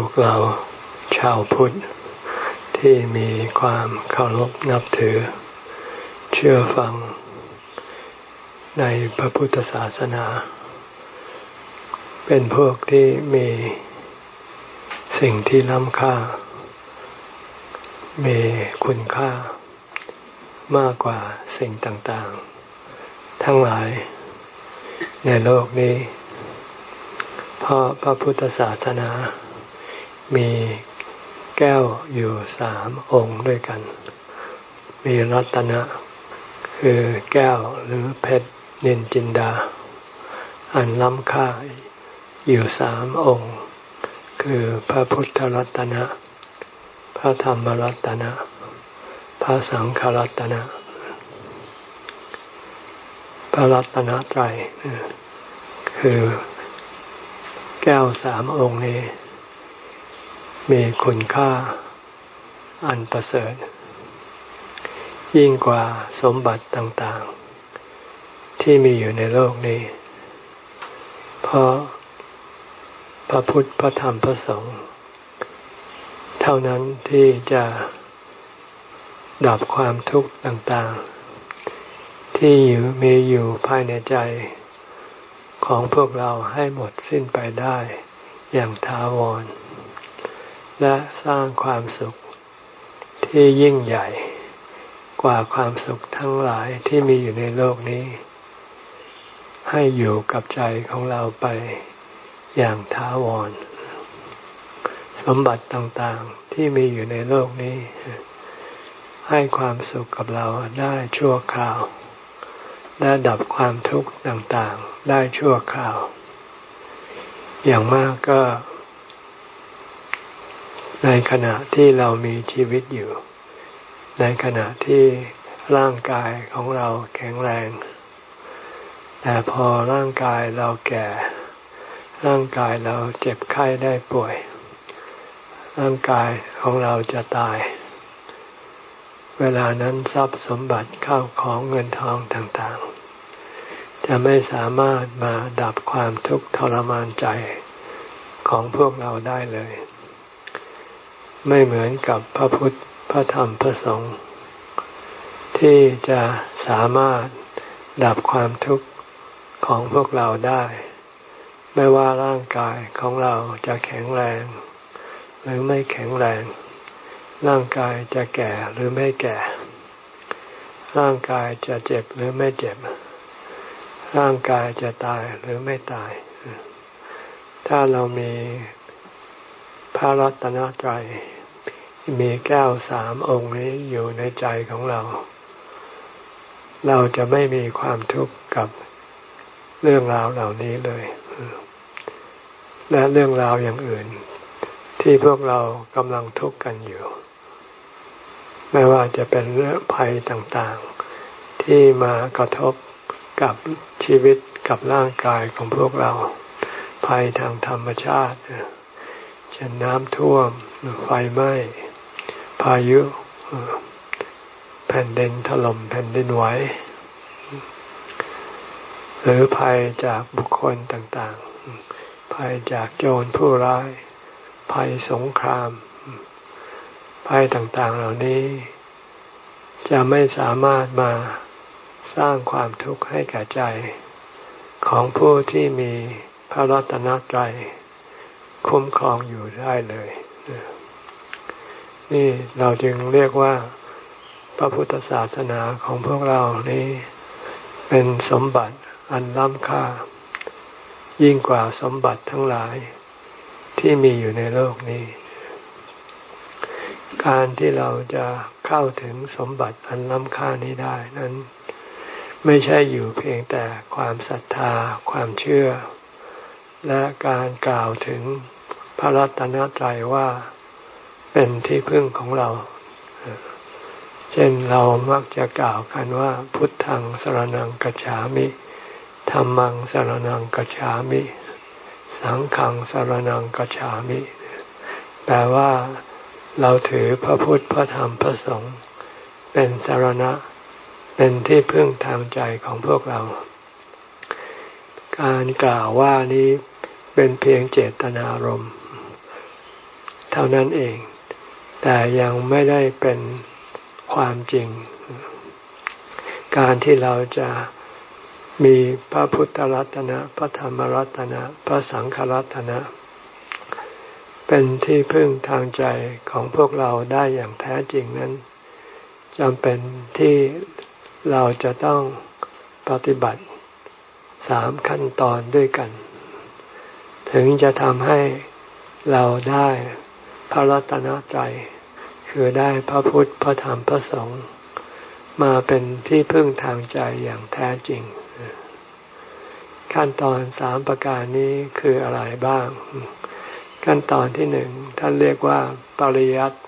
วกเราชาวพุทธ ที่มีความเคารพนับถือ เชื่อฟัง ในพระพุทธศาสนา เป็นพวกที่มีสิ่งที่ล้ำค่า มีคุณค่ามากกว่าสิ่งต่างๆ ทั้งหลายในโลกนี้ เพราะพระพุทธศาสนา มีแก้วอยู่สามองค์ด้วยกัน มีรัตนะ คือแก้วหรือเพชรนินจินดา อันล้ำค่าอยู่สามองค์ คือพระพุทธรัตนะ พระธรรมรัตนะ พระสังฆรัตนะพระรัตนตรัยคือแก้วสามองค์นี้ มีคุณค่าอันประเสริฐ ยิ่งกว่าสมบัติต่างๆ ที่มีอยู่ในโลกนี้ เพราะพระพุทธพระธรรมพระสงฆ์เท่านั้นที่จะดับความทุกข์ต่างๆ ที่อยู่มีอยู่ภายในใจของพวกเราให้หมดสิ้นไปได้อย่างถาวร และสร้างความสุขที่ยิ่งใหญ่ กว่าความสุขทั้งหลายที่มีอยู่ในโลกนี้ ให้อยู่กับใจของเราไปอย่างถาวร สมบัติต่างๆที่มีอยู่ในโลกนี้ ให้ความสุขกับเราได้ชั่วคราว และดับความทุกข์ต่างๆ ได้ชั่วคราว อย่างมากก็ ในขณะที่เรามีชีวิตอยู่ ในขณะที่ร่างกายของเราแข็งแรง แต่พอร่างกายเราแก่ ร่างกายเราเจ็บไข้ได้ป่วย ร่างกายของเราจะตาย เวลานั้นทรัพย์สมบัติเข้าของเงินทองต่างๆ จะไม่สามารถมาดับความทุกข์ทรมานใจของพวกเราได้เลย ไม่เหมือนกับพระพุทธ พระธรรม พระสงฆ์ที่จะสามารถดับความทุกข์ของพวกเราได้ ไม่ว่าร่างกายของเราจะแข็งแรง หรือไม่แข็งแรง ร่างกายจะแก่หรือไม่แก่ ร่างกายจะเจ็บหรือไม่เจ็บ ร่างกายจะตายหรือไม่ตาย ถ้าเรามีพระรัตนตรัย มีแก้วสามองค์นี้อยู่ในใจของเรา เราจะไม่มีความทุกข์กับเรื่องราวเหล่านี้เลย และเรื่องราวอย่างอื่น ที่พวกเรากำลังทุกข์กันอยู่ ไม่ว่าจะเป็นเรื่องภัยต่างๆ ที่มากระทบกับชีวิตกับร่างกายของพวกเรา ภัยทางธรรมชาติเช่นน้ำท่วมไฟไหม้ายุแผ่นดินถล่มแผ่นดินไหวหรือภัยจากบุคคลต่างๆ ภัยจากโจรผู้ร้าย ภัยสงคราม ภัยต่างๆเหล่านี้ จะไม่สามารถมาสร้างความทุกข์ให้แก่ใจ ของผู้ที่มีพระรัตนตรัยคุ้มครองอยู่ได้เลย นี่เราจึงเรียกว่าพระพุทธศาสนาของพวกเรานี้เป็นสมบัติอันล้ำค่า ยิ่งกว่าสมบัติทั้งหลายที่มีอยู่ในโลกนี้ การที่เราจะเข้าถึงสมบัติอันล้ำค่านี้ได้นั้น ไม่ใช่อยู่เพียงแต่ความศรัทธาความเชื่อ และการกล่าวถึงพระรัตนตรัยว่า เป็นที่พึ่งของเรา เช่นเรามักจะกล่าวกันว่า พุทธังสรนังกัจฉามิธรรมังสรนังกัจฉามิ สังฆังสรนังกัจฉามิ แปลว่าเราถือพระพุทธพระธรรมพระสงฆ์เป็นสารณะ เป็นที่พึ่งทางใจของพวกเรา การกล่าวว่านี้เป็นเพียงเจตนารมณ์ เท่านั้นเอง แต่ยังไม่ได้เป็นความจริง การที่เราจะมีพระพุทธรัตนะพระธรรมรัตนะพระสังฆรัตนะ เป็นที่พึ่งทางใจของพวกเราได้อย่างแท้จริงนั้นจำเป็นที่เราจะต้องปฏิบัติสามขั้นตอนด้วยกัน ถึงจะทำให้เราได้พระรัตนตรัย คือได้พระพุทธพระธรรมพระสงฆ์มาเป็นที่พึ่งทางใจอย่างแท้จริง ขั้นตอนสามประการนี้คืออะไรบ้าง ขั้นตอนที่หนึ่งท่านเรียกว่าปริยัติ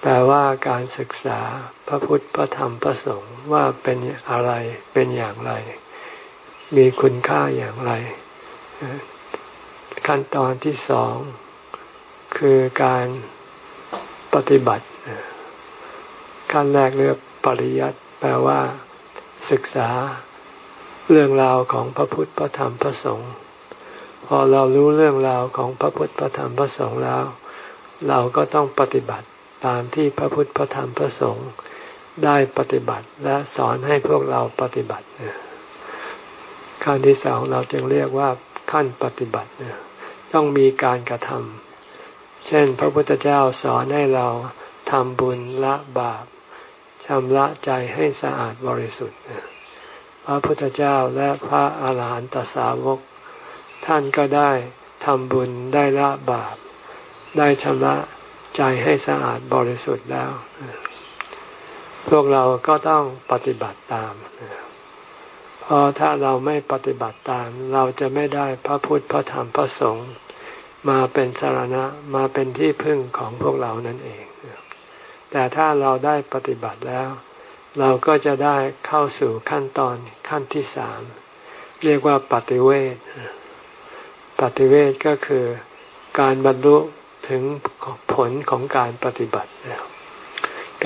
แปลว่าการศึกษาพระพุทธพระธรรมพระสงฆ์ว่าเป็นอะไรเป็นอย่างไร มีคุณค่าอย่างไร ขั้นตอนที่สองคือการ ปฏิบัติ ขั้นแรกเรียกปริยัติแปลว่า ศึกษาเรื่องราวของพระพุทธพระธรรมพระสงฆ์พอเรารู้เรื่องราวของพระพุทธพระธรรมพระสงฆ์แล้ว เราก็ต้องปฏิบัติตามที่พระพุทธพระธรรมพระสงฆ์ได้ปฏิบัติและสอนให้พวกเราปฏิบัติขั้นที่สองเราจึงเรียกว่าขั้นปฏิบัติต้องมีการกระทำ เช่น พระพุทธเจ้าสอนให้เราทำบุญละบาปชำระใจให้สะอาดบริสุทธิ์ พระพุทธเจ้าและพระอาหารหันตสาวก ท่านก็ได้ทำบุญได้ละบาป ได้ชำระใจให้สะอาดบริสุทธิ์แล้ว พวกเราก็ต้องปฏิบัติตาม เพราะถ้าเราไม่ปฏิบัติตาม เราจะไม่ได้พระพุทธพระธรรมพระสงฆ์ มาเป็นสารณะมาเป็นที่พึ่งของพวกเรานั่นเอง แต่ถ้าเราได้ปฏิบัติแล้ว เราก็จะได้เข้าสู่ขั้นตอนขั้นที่สามเรียกว่าปฏิเวทปฏิเวทก็คือการบรรลุถึงผลของการปฏิบัติ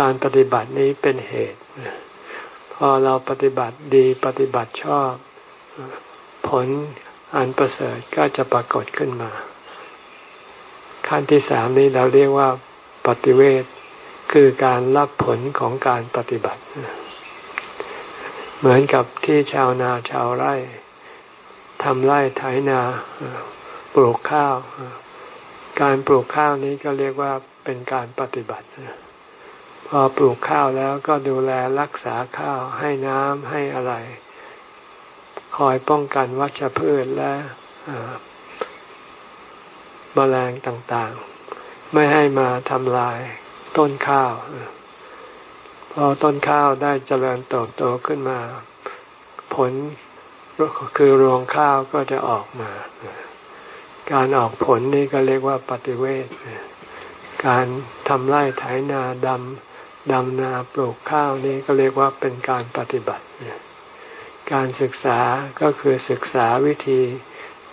การปฏิบัตินี้เป็นเหตุ พอเราปฏิบัติดีปฏิบัติชอบ ผลอันประเสริฐก็จะปรากฏขึ้นมา ขั้นที่สามนี้เราเรียกว่าปฏิเวทคือการรับผลของการปฏิบัติ เหมือนกับที่ชาวนาชาวไร่ทำไร่ไถนาปลูกข้าว การปลูกข้าวนี้ก็เรียกว่าเป็นการปฏิบัติ พอปลูกข้าวแล้วก็ดูแลรักษาข้าวให้น้ำให้อะไร คอยป้องกันวัชพืชและ มแมลงต่างๆ ไม่ให้มาทำลายต้นข้าว พอต้นข้าวได้เจริญเติบโตขึ้นมา ผลคือรวงข้าวก็จะออกมา การออกผลนี่ก็เรียกว่าปฏิเวทการทำไร่ไถนาดำดำนาปลูกข้าวนี่ก็เรียกว่าเป็นการปฏิบัติ การศึกษาก็คือศึกษาวิธี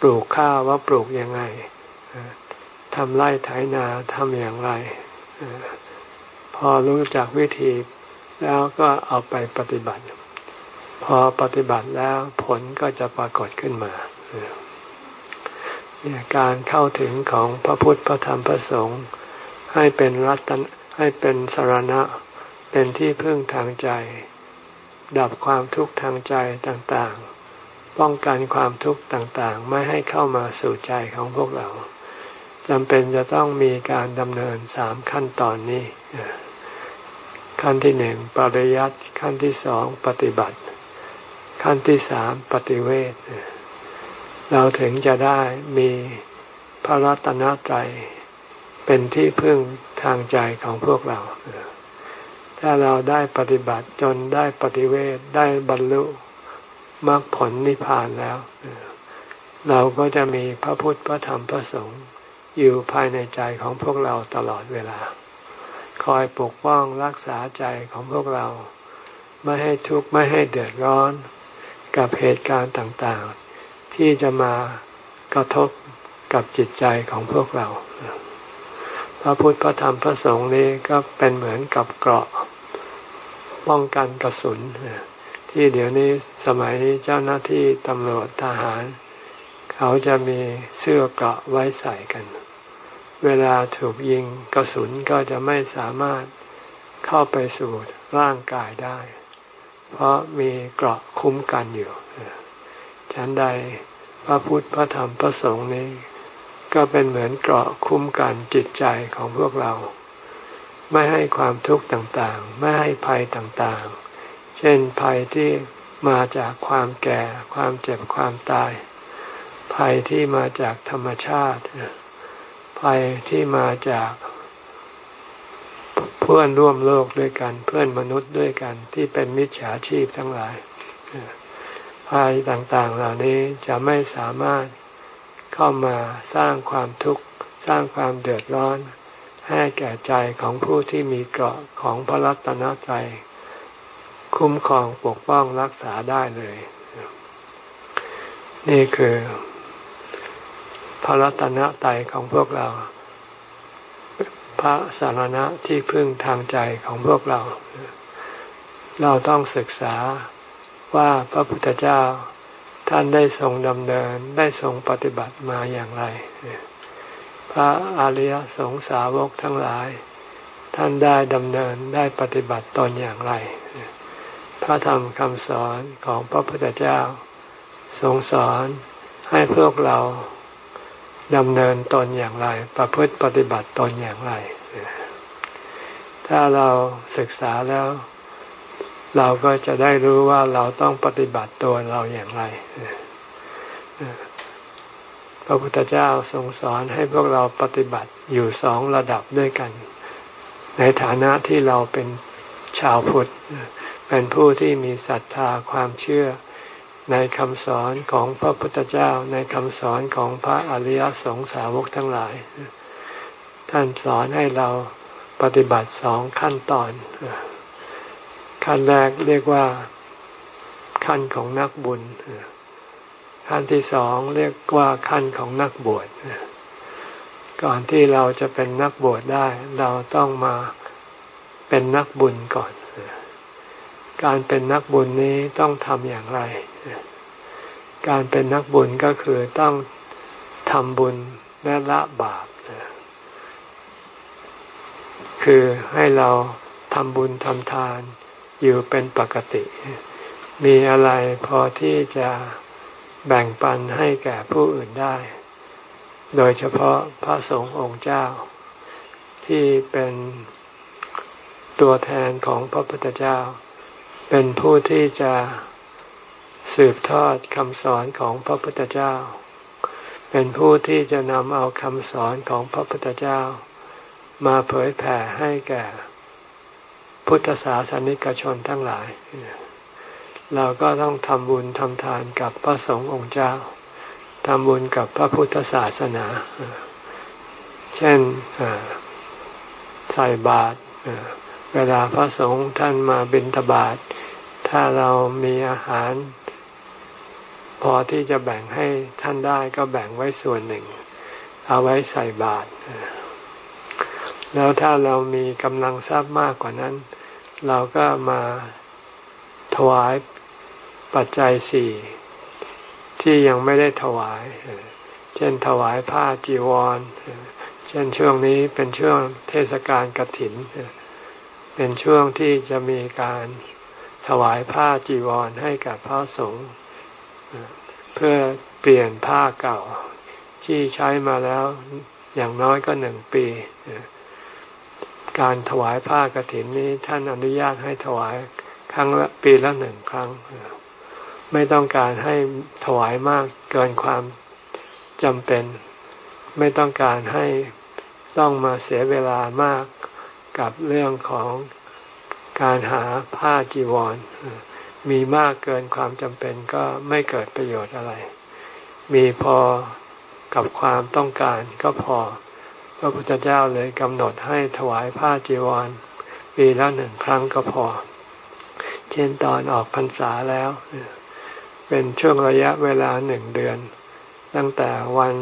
ปลูกข้าวว่าปลูกยังไง ทำไร่ไถนาทำอย่างไร พอรู้จักวิธีแล้วก็เอาไปปฏิบัติ พอปฏิบัติแล้วผลก็จะปรากฏขึ้นมาการเข้าถึงของพระพุทธพระธรรมพระสงฆ์ให้เป็นรัตนให้เป็นสารณะ เป็นที่พึ่งทางใจ ดับความทุกข์ทางใจต่างๆ ป้องกันความทุกข์ต่างๆ ไม่ให้เข้ามาสู่ใจของพวกเรา จำเป็นจะต้องมีการดำเนินสามขั้นตอนนี้ ขั้นที่หนึ่งปริยัติขั้นที่สองปฏิบัติ ขั้นที่สามปฏิเวทเราถึงจะได้มีพระรัตนตรัยเป็นที่พึ่งทางใจของพวกเรา ถ้าเราได้ปฏิบัติจนได้ปฏิเวทได้บรรลุมรรคผลนิพพานแล้ว เราก็จะมีพระพุทธพระธรรมพระสงฆ์ อยู่ภายในใจของพวกเราตลอดเวลา คอยปกป้องรักษาใจของพวกเรา ไม่ให้ทุกข์ไม่ให้เดือดร้อน กับเหตุการณ์ต่างๆ ที่จะมากระทบกับจิตใจของพวกเรา พระพุทธพระธรรมพระสงฆ์นี้ก็เป็นเหมือนกับเกราะ ป้องกันกระสุน ที่เดี๋ยวนี้สมัยนี้เจ้าหน้าที่ตำรวจทหาร เขาจะมีเสื้อเกราะไว้ใส่กัน เวลาถูกยิงกระสุนก็จะไม่สามารถเข้าไปสู่ร่างกายได้ เพราะมีเกราะคุ้มกันอยู่ฉันใดพระพุทธพระธรรมพระสงฆ์นี้ ก็เป็นเหมือนเกราะคุ้มกันจิตใจของพวกเรา ไม่ให้ความทุกข์ต่างๆ ไม่ให้ภัยต่างๆ เช่นภัยที่มาจากความแก่ ความเจ็บความตาย ภัยที่มาจากธรรมชาติ ภัยที่มาจากเพื่อนร่วมโลกด้วยกัน เพื่อนมนุษย์ด้วยกัน ที่เป็นมิจฉาชีพทั้งหลายภัยต่างๆเหล่านี้จะไม่สามารถเข้ามาสร้างความทุกข์สร้างความเดือดร้อน ให้แก่ใจของผู้ที่มีเกราะของพระรัตนตรัยคุ้มครองปกป้องรักษาได้เลย นี่คือ พระรัตนตรัยของพวกเรา พระสารณะที่พึ่งทางใจของพวกเรา เราต้องศึกษาว่าพระพุทธเจ้าท่านได้ทรงดำเนินได้ทรงปฏิบัติมาอย่างไร พระอริยสงสาวกทั้งหลาย ท่านได้ดำเนินได้ปฏิบัติตนอย่างไร พระธรรมคำสอนของพระพุทธเจ้าทรงสอนให้พวกเรา ดำเนินตนอย่างไร ประพฤติปฏิบัติตนอย่างไร ถ้าเราศึกษาแล้ว เราก็จะได้รู้ว่าเราต้องปฏิบัติตัวเราอย่างไร พระพุทธเจ้าทรงสอนให้พวกเราปฏิบัติอยู่สองระดับด้วยกัน ในฐานะที่เราเป็นชาวพุทธ เป็นผู้ที่มีศรัทธาความเชื่อ ในคำสอนของพระพุทธเจ้าในคำสอนของพระอริยสงสาวกทั้งหลาย ท่านสอนให้เราปฏิบัติสองขั้นตอน ขั้นแรกเรียกว่าขั้นของนักบุญ ขั้นที่สองเรียกว่าขั้นของนักบวชก่อนที่เราจะเป็นนักบวชได้ เราต้องมาเป็นนักบุญก่อน การเป็นนักบุญนี้ต้องทำอย่างไร การเป็นนักบุญก็คือต้องทำบุญและละบาป คือให้เราทำบุญทำทานอยู่เป็นปกติ มีอะไรพอที่จะแบ่งปันให้แก่ผู้อื่นได้ โดยเฉพาะพระสงฆ์องค์เจ้า ที่เป็นตัวแทนของพระพุทธเจ้า เป็นผู้ที่จะสืบทอดคำสอนของพระพุทธเจ้า เป็นผู้ที่จะนำเอาคำสอนของพระพุทธเจ้า มาเผยแผ่ให้แก่ พุทธศาสนิกชนทั้งหลาย เราก็ต้องทำบุญทำทานกับพระสงฆ์องค์เจ้าทำบุญกับพระพุทธศาสนา เช่นใส่บาตรเวลาพระสงฆ์ท่านมาบิณฑบาต ถ้าเรามีอาหาร พอที่จะแบ่งให้ท่านได้ก็แบ่งไว้ส่วนหนึ่ง เอาไว้ใส่บาตรแล้วถ้าเรามีกำลังทรัพย์มากกว่านั้น เราก็มาถวายปัจจัยสี่ที่ยังไม่ได้ถวาย เช่นถวายผ้าจีวร เช่นช่วงนี้เป็นช่วงเทศกาลกฐิน เป็นช่วงที่จะมีการ ถวายผ้าจีวรให้กับพระสงฆ์เพื่อเปลี่ยนผ้าเก่า ที่ใช้มาแล้วอย่างน้อยก็หนึ่งปี การถวายผ้ากรถินนี้ท่านอนุญาตให้ถวายครั้งละปีละหนึ่งครั้ง ไม่ต้องการให้ถวายมากเกินความจำเป็น ไม่ต้องการให้ต้องมาเสียเวลามากกับเรื่องของ การหาผ้าจีวร มีมากเกินความจำเป็นก็ไม่เกิดประโยชน์อะไร มีพอกับความต้องการก็พอ พระพุทธเจ้าเลยกำหนดให้ถวายผ้าจีวร ปีละหนึ่งครั้งก็พอ เช่นตอนออกพรรษาแล้ว เป็นช่วงระยะเวลาหนึ่งเดือน ตั้งแต่วัน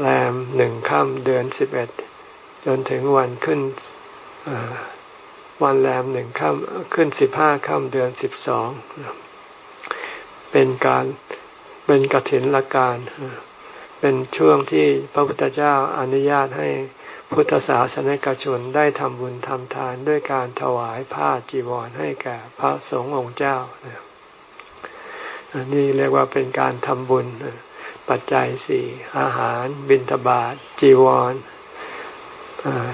แรมหนึ่งค่ำเดือนสิบเอ็ดจนถึงวันขึ้น วันแรมหนึ่งค่ำขึ้นสิบห้าค่ำเดือนสิบสองเป็นการเป็นกฐินละการเป็นช่วงที่พระพุทธเจ้าอนุญาตให้พุทธศาสนิกชนได้ทำบุญทำทานด้วยการถวายผ้าจีวรให้แก่พระสงฆ์องค์เจ้าอันนี้เรียกว่าเป็นการทำบุญปัจจัยสี่อาหาร บิณฑบาตจีวร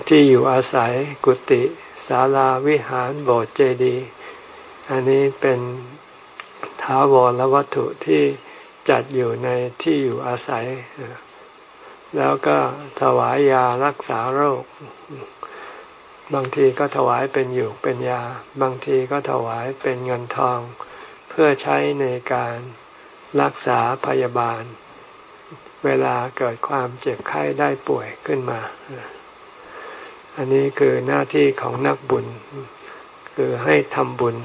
ที่อยู่อาศัยกุฏิ ศาลาวิหารโบสถ์เจดีย์อันนี้เป็นท้าวรวัตถุที่จัดอยู่ในที่อยู่อาศัย แล้วก็ถวายยารักษาโรค บางทีก็ถวายเป็นอยู่เป็นยา บางทีก็ถวายเป็นเงินทอง เพื่อใช้ในการรักษาพยาบาล เวลาเกิดความเจ็บไข้ได้ป่วยขึ้นมา อันนี้คือหน้าที่ของนักบุญ คือให้ทำบุญ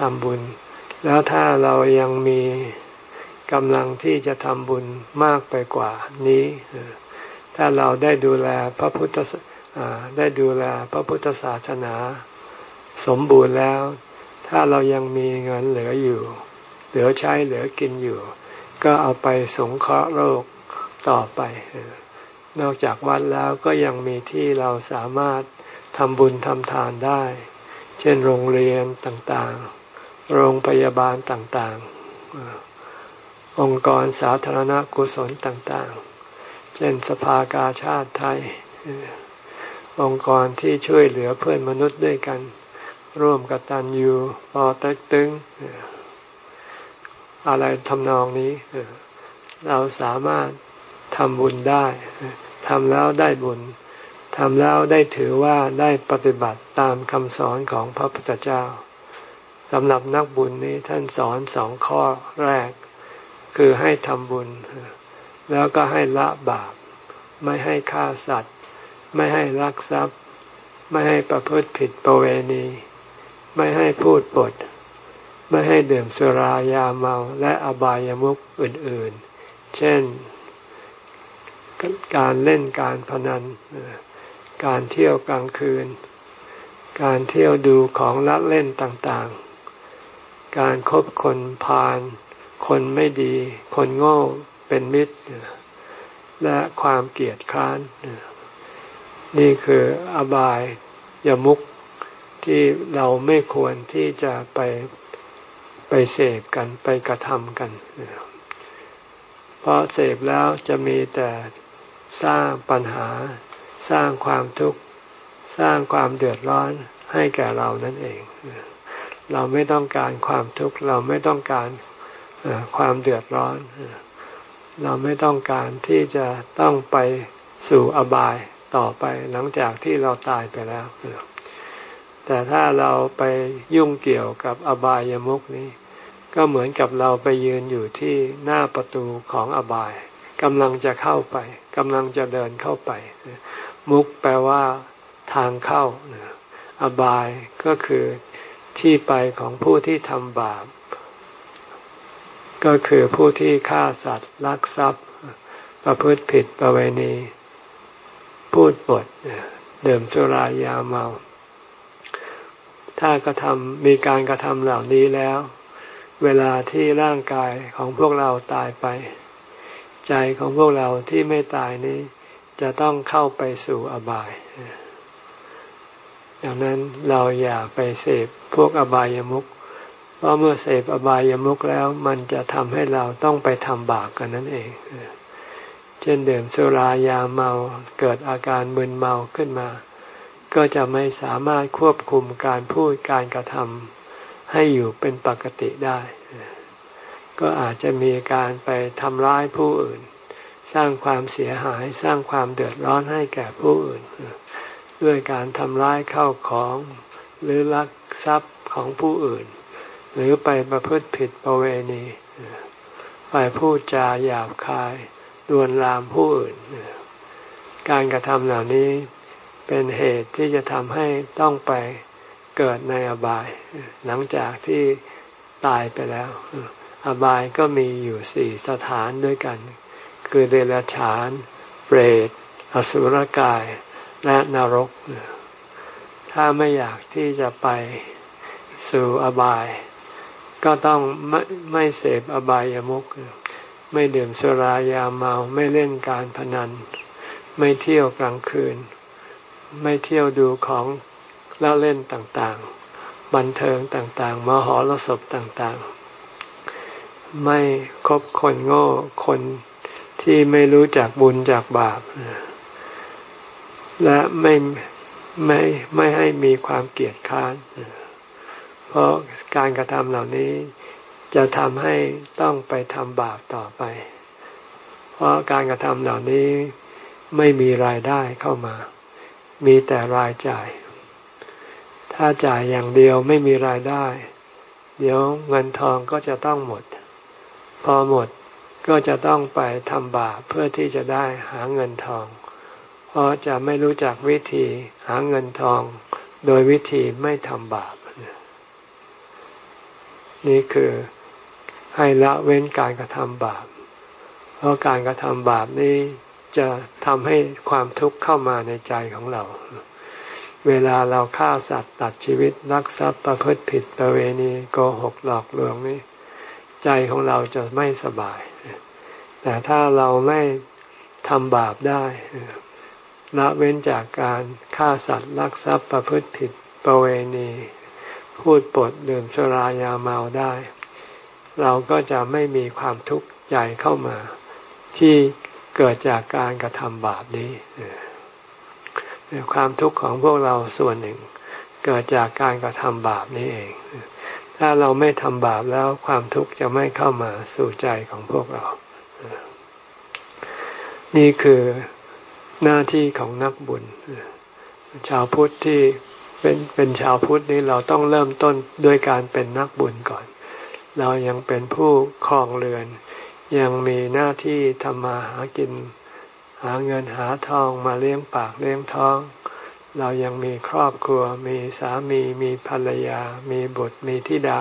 ทำบุญ แล้วถ้าเรายังมีกำลังที่จะทำบุญมากไปกว่านี้ ถ้าเราได้ดูแลพระพุทธได้ดูแลพระพุทธศาสนา สมบูรณ์แล้ว ถ้าเรายังมีเงินเหลืออยู่ เหลือใช้เหลือกินอยู่ ก็เอาไปสงเคราะห์โรคต่อไป นอกจากวัดแล้วก็ยังมีที่เราสามารถทำบุญทำทานได้ เช่นโรงเรียนต่างๆ โรงพยาบาลต่างๆ องค์กรสาธารณกุศลต่างๆ เช่นสภากาชาติไทย องค์กรที่ช่วยเหลือเพื่อนมนุษย์ด้วยกัน ร่วมกับตันยูปอเต็กตึงอะไรทำนองนี้ เราสามารถทำบุญได้ ทำแล้วได้บุญทำแล้วได้ถือว่าได้ปฏิบัติตามคำสอนของพระพุทธเจ้าสำหรับนักบุญนี้ท่านสอนสองข้อแรก คือให้ทำบุญ แล้วก็ให้ละบาป ไม่ให้ฆ่าสัตว์ ไม่ให้ลักทรัพย์ ไม่ให้ประพฤติผิดประเวณี ไม่ให้พูดปด ไม่ให้ดื่มสุรายาเมาและอบายามุขอื่นๆ เช่น การเล่นการพนัน การเที่ยวกลางคืน การเที่ยวดูของละเล่นต่างๆ การครบคนพาลคนไม่ดี คนโง่เป็นมิตร และความเกลียดคร้าน นี่คืออบายยมุกที่เราไม่ควรที่จะไปไปเสพกันไปกระทำกัน เพราะเสพแล้วจะมีแต่ สร้างปัญหา สร้างความทุกข์ สร้างความเดือดร้อนให้แก่เรานั่นเอง เราไม่ต้องการความทุกข์เราไม่ต้องการความเดือดร้อน เราไม่ต้องการที่จะต้องไปสู่อบายต่อไปหลังจากที่เราตายไปแล้ว แต่ถ้าเราไปยุ่งเกี่ยวกับอบายามุกนี้ ก็เหมือนกับเราไปยืนอยู่ที่หน้าประตูของอบาย กำลังจะเข้าไปกำลังจะเดินเข้าไป มุกแปลว่า ทางเข้าอบายก็คือที่ไปของผู้ที่ทำบาป ก็คือผู้ที่ฆ่าสัตว์ลักทรัพย์ ประพฤติผิดประเวณี พูดปดเดื่มสุรายาเมา ถ้ากระทำมีการกระทำเหล่านี้แล้ว เวลาที่ร่างกายของพวกเราตายไป ใจของพวกเราที่ไม่ตายนี้ จะต้องเข้าไปสู่อบาย ดังนั้นเราอย่าไปเสพพวกอบายามุขเพราะเมื่อเสพอบายามุขแล้ว มันจะทำให้เราต้องไปทำบาปกันนั่นเอง เช่นเดื่มสุรายาเมาเกิดอาการมึนเมาขึ้นมา ก็จะไม่สามารถควบคุมการพูดการกระทำให้อยู่เป็นปกติได้ ก็อาจจะมีการไปทำร้ายผู้อื่น สร้างความเสียหายสร้างความเดือดร้อนให้แก่ผู้อื่น ด้วยการทำร้ายเข้าของหรือลักทรัพย์ของผู้อื่น หรือไปประพฤติผิดประเวณี ไปพูดจาหยาบคายดวนลามผู้อื่น การกระทำเหล่านี้เป็นเหตุที่จะทำให้ต้องไปเกิดในอบาย หลังจากที่ตายไปแล้ว อบายก็มีอยู่สี่สถานด้วยกัน คือเดรัจฉาน เปรต อสุรกาย และนรก ถ้าไม่อยากที่จะไปสู่อบาย ก็ต้องไม่ไม่เสพอบายามุขไม่ดื่มสุรายาเมา ไม่เล่นการพนัน ไม่เที่ยวกลางคืน ไม่เที่ยวดูของล้วเล่นต่างๆ บันเทิงต่างๆ มหรสพต่างๆ ไม่คบคนโง่คนที่ไม่รู้จักบุญจากบาป และไม่ไม่ไม่ให้มีความเกลียดค้าน เพราะการกระทำเหล่านี้จะทำให้ต้องไปทำบาปต่อไป เพราะการกระทำเหล่านี้ไม่มีรายได้เข้ามา มีแต่รายจ่าย ถ้าจ่ายอย่างเดียวไม่มีรายได้ เดี๋ยวเงินทองก็จะต้องหมด พอหมดก็จะต้องไปทำบาปเพื่อที่จะได้หาเงินทอง เพราะจะไม่รู้จักวิธีหาเงินทอง โดยวิธีไม่ทำบาป นี่คือให้ละเว้นการกระทำบาป เพราะการกระทำบาปนี้จะทำให้ความทุกข์เข้ามาในใจของเรา เวลาเราฆ่าสัตว์ตัดชีวิตรักทรัพย์ประพฤติผิดประเวณีโกหกหลอกลวงนี่ ใจของเราจะไม่สบาย แต่ถ้าเราไม่ทำบาปได้ละเว้นจากการฆ่าสัตว์ลักทรัพย์ประพฤติผิดประเวณี พูดปดดื่มสุรายาเมาได้ เราก็จะไม่มีความทุกข์ใจเข้ามา ที่เกิดจากการกระทำบาปนี้ความทุกข์ของพวกเราส่วนหนึ่ง เกิดจากการกระทำบาปนี้เอง ถ้าเราไม่ทำบาปแล้วความทุกข์จะไม่เข้ามาสู่ใจของพวกเรา นี่คือหน้าที่ของนักบุญ ชาวพุทธที่เป็นเป็นชาวพุทธนี้เราต้องเริ่มต้นด้วยการเป็นนักบุญก่อน เรายังเป็นผู้ครองเรือน ยังมีหน้าที่ทำมาหากิน หาเงินหาทองมาเลี้ยงปากเลี้ยงท้อง เรายังมีครอบครัว มีสามี มีภรรยา มีบุตร มีธิดา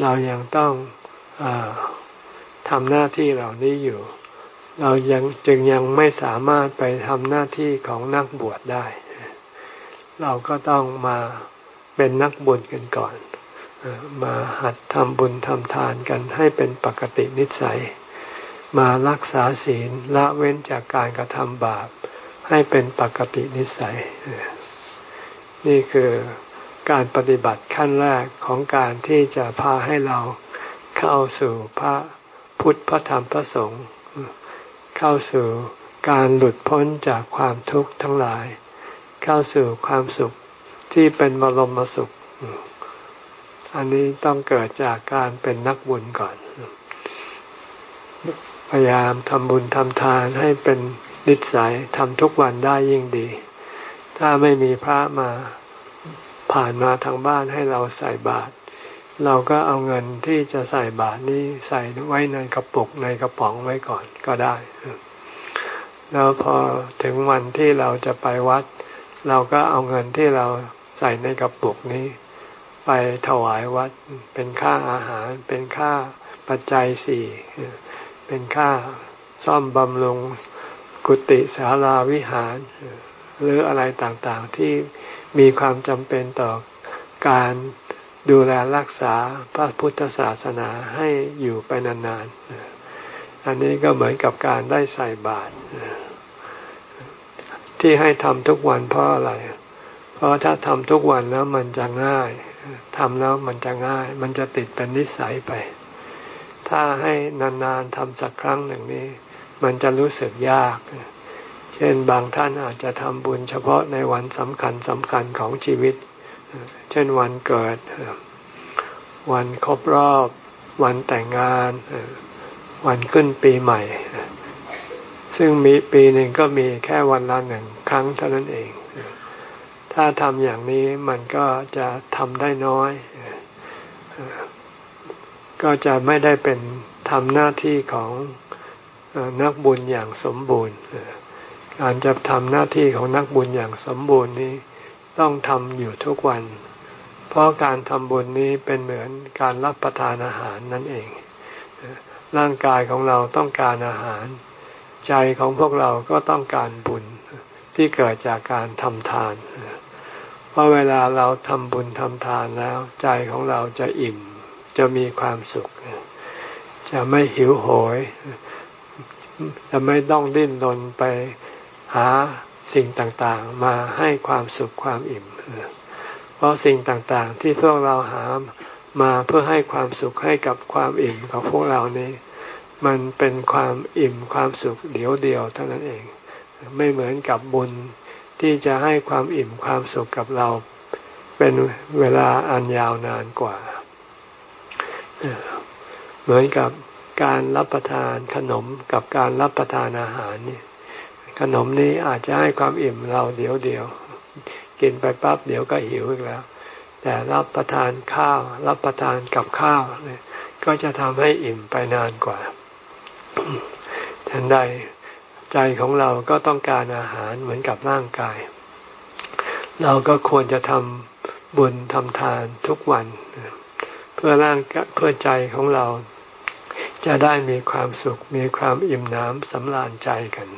เรายังต้องอทำหน้าที่เหล่านี้อยู่ เรายังจึงยังไม่สามารถไปทำหน้าที่ของนักบวชได้ เราก็ต้องมาเป็นนักบุญกันก่อน มาหัดทำบุญทำทานกันให้เป็นปกตินิสัย มารักษาศีลละเว้นจากการกระทำบาป ให้เป็นปกตินิสัย นี่คือการปฏิบัติขั้นแรกของการที่จะพาให้เราเข้าสู่พระพุทธพระธรรมพระสงฆ์เข้าสู่การหลุดพ้นจากความทุกข์ทั้งหลาย เข้าสู่ความสุขที่เป็นบรมสุข อันนี้ต้องเกิดจากการเป็นนักบุญก่อน พยายามทำบุญทำทานให้เป็นนิสัยทำทุกวันได้ยิ่งดี ถ้าไม่มีพระมาผ่านมาทางบ้านให้เราใส่บาตรเราก็เอาเงินที่จะใส่บาตรนี้ใส่ไว้ในกระปุกในกระป๋องไว้ก่อนก็ได้ แล้วพอถึงวันที่เราจะไปวัด เราก็เอาเงินที่เราใส่ในกระปุกนี้ ไปถวายวัดเป็นค่าอาหารเป็นค่าปัจจัยสี่ เป็นค่าซ่อมบำรุงกุฏิศาลาวิหาร หรืออะไรต่างๆที่มีความจำเป็นต่อการดูแลรักษาพระพุทธศาสนาให้อยู่ไปนานๆ อันนี้ก็เหมือนกับการได้ใส่บาตรที่ให้ทำทุกวันเพราะอะไร เพราะถ้าทำทุกวันแล้วมันจะง่ายทำแล้วมันจะง่าย มันจะติดเป็นนิสัยไป ถ้าให้นานๆทำสักครั้งหนึ่งนี้ มันจะรู้สึกยาก เช่นบางท่านอาจจะทำบุญเฉพาะในวันสำคัญสำคัญของชีวิต เช่นวันเกิด วันครบรอบ วันแต่งงาน วันขึ้นปีใหม่ ซึ่งมีปีหนึ่งก็มีแค่วันละหนึ่งครั้งเท่านั้นเอง ถ้าทำอย่างนี้มันก็จะทำได้น้อย ก็จะไม่ได้เป็นทำหน้าที่ของนักบุญอย่างสมบูรณ์การจะทำหน้าที่ของนักบุญอย่างสมบูรณ์นี้ต้องทำอยู่ทุกวัน เพราะการทำบุญนี้เป็นเหมือนการรับประทานอาหารนั่นเอง ร่างกายของเราต้องการอาหาร ใจของพวกเราก็ต้องการบุญที่เกิดจากการทำทาน เพราะเวลาเราทำบุญทำทานแล้ว ใจของเราจะอิ่ม จะมีความสุขจจะไม่หิวโหย จะไม่ต้องดิ้นรนไปหาสิ่งต่างๆ มาให้ความสุขความอิ่ม เพราะสิ่งต่างๆ ที่พวกเราหามาเพื่อให้ความสุขให้กับความอิ่มของพวกเรานี้ มันเป็นความอิ่มความสุขเดียวเดียวเท่านั้นเอง ไม่เหมือนกับบุญที่จะให้ความอิ่มความสุขกับเรา เป็นเวลาอันยาวนานกว่า เหมือนกับการรับประทานขนมกับการรับประทานอาหารนี่ขนมนี้อาจจะให้ความอิ่มเราเดี๋ยวเดียว กินไปปั๊บเดี๋ยวก็หิวอีกแล้ว แต่รับประทานข้าว รับประทานกับข้าวเนี่ยก็จะทำให้อิ่มไปนานกว่าทันใดใจของเราก็ต้องการอาหารเหมือนกับร่างกาย เราก็ควรจะทำบุญทำทานทุกวัน เพื่อร่างเพื่อใจของเรา จะได้มีความสุข มีความอิ่มน้ำสำราญใจกัน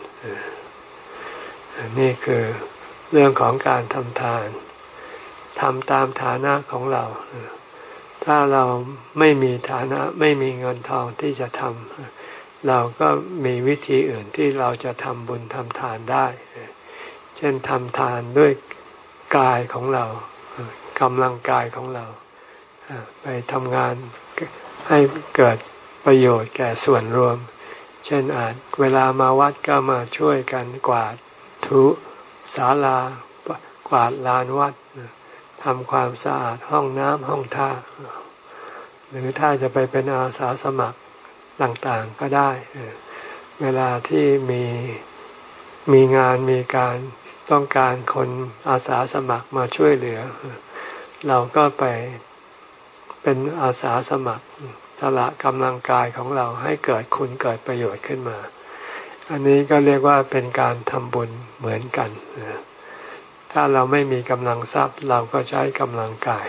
นี่คือเรื่องของการทำทานทำตามฐานะของเรา ถ้าเราไม่มีฐานะไม่มีเงินทองที่จะทำเราก็มีวิธีอื่นที่เราจะทำบุญทำทานได้ เช่นทำทานด้วยกายของเรากำลังกายของเรา ไปทำงานให้เกิดประโยชน์แก่ส่วนรวม เช่นอาจเวลามาวัดก็มาช่วยกันกวาดทุศาลากวาดลานวัดทำความสะอาดห้องน้ำห้องท่า หรือถ้าจะไปเป็นอาสาสมัครต่างๆก็ได้ เวลาที่มีมีงานมีการต้องการคนอาสาสมัครมาช่วยเหลือ เราก็ไป เป็นอาสาสมัครสละกำลังกายของเราให้เกิดคุณเกิดประโยชน์ขึ้นมา อันนี้ก็เรียกว่าเป็นการทำบุญเหมือนกัน ถ้าเราไม่มีกำลังทรัพย์เราก็ใช้กำลังกาย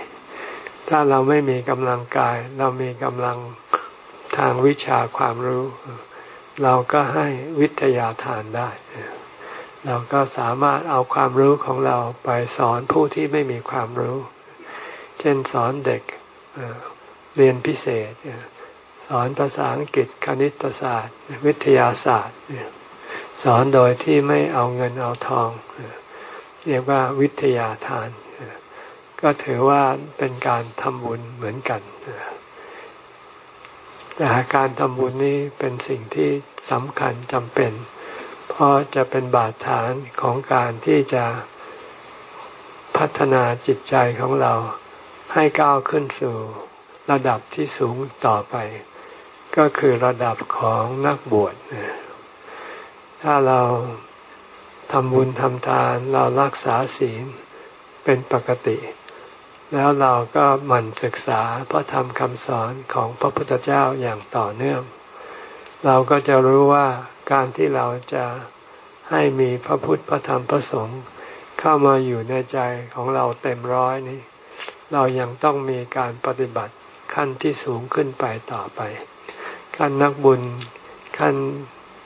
ถ้าเราไม่มีกำลังกาย เรามีกำลังทางวิชาความรู้ เราก็ให้วิทยาทานได้ เราก็สามารถเอาความรู้ของเราไปสอนผู้ที่ไม่มีความรู้ เช่นสอนเด็ก เรียนพิเศษ สอนภาษาอังกฤษคณิตศาสตร์ วิทยาศาสตร์ สอนโดยที่ไม่เอาเงินเอาทอง เรียกว่าวิทยาทาน ก็ถือว่าเป็นการทำบุญเหมือนกัน แต่การทำบุญนี้เป็นสิ่งที่สำคัญจำเป็น เพราะจะเป็นบาดฐานของการที่จะพัฒนาจิตใจของเรา ให้ก้าวขึ้นสู่ระดับที่สูงต่อไป ก็คือระดับของนักบวชถ้าเราทำบุญทำทานเรารักษาศีลเป็นปกติ แล้วเราก็หมั่นศึกษาพระธรรมคำสอนของพระพุทธเจ้าอย่างต่อเนื่อง เราก็จะรู้ว่าการที่เราจะให้มีพระพุทธพระธรรมพระสงฆ์เข้ามาอยู่ในใจของเราเต็มร้อยนี้ เรายังต้องมีการปฏิบัติขั้นที่สูงขึ้นไปต่อไป ขั้นนักบุญขั้น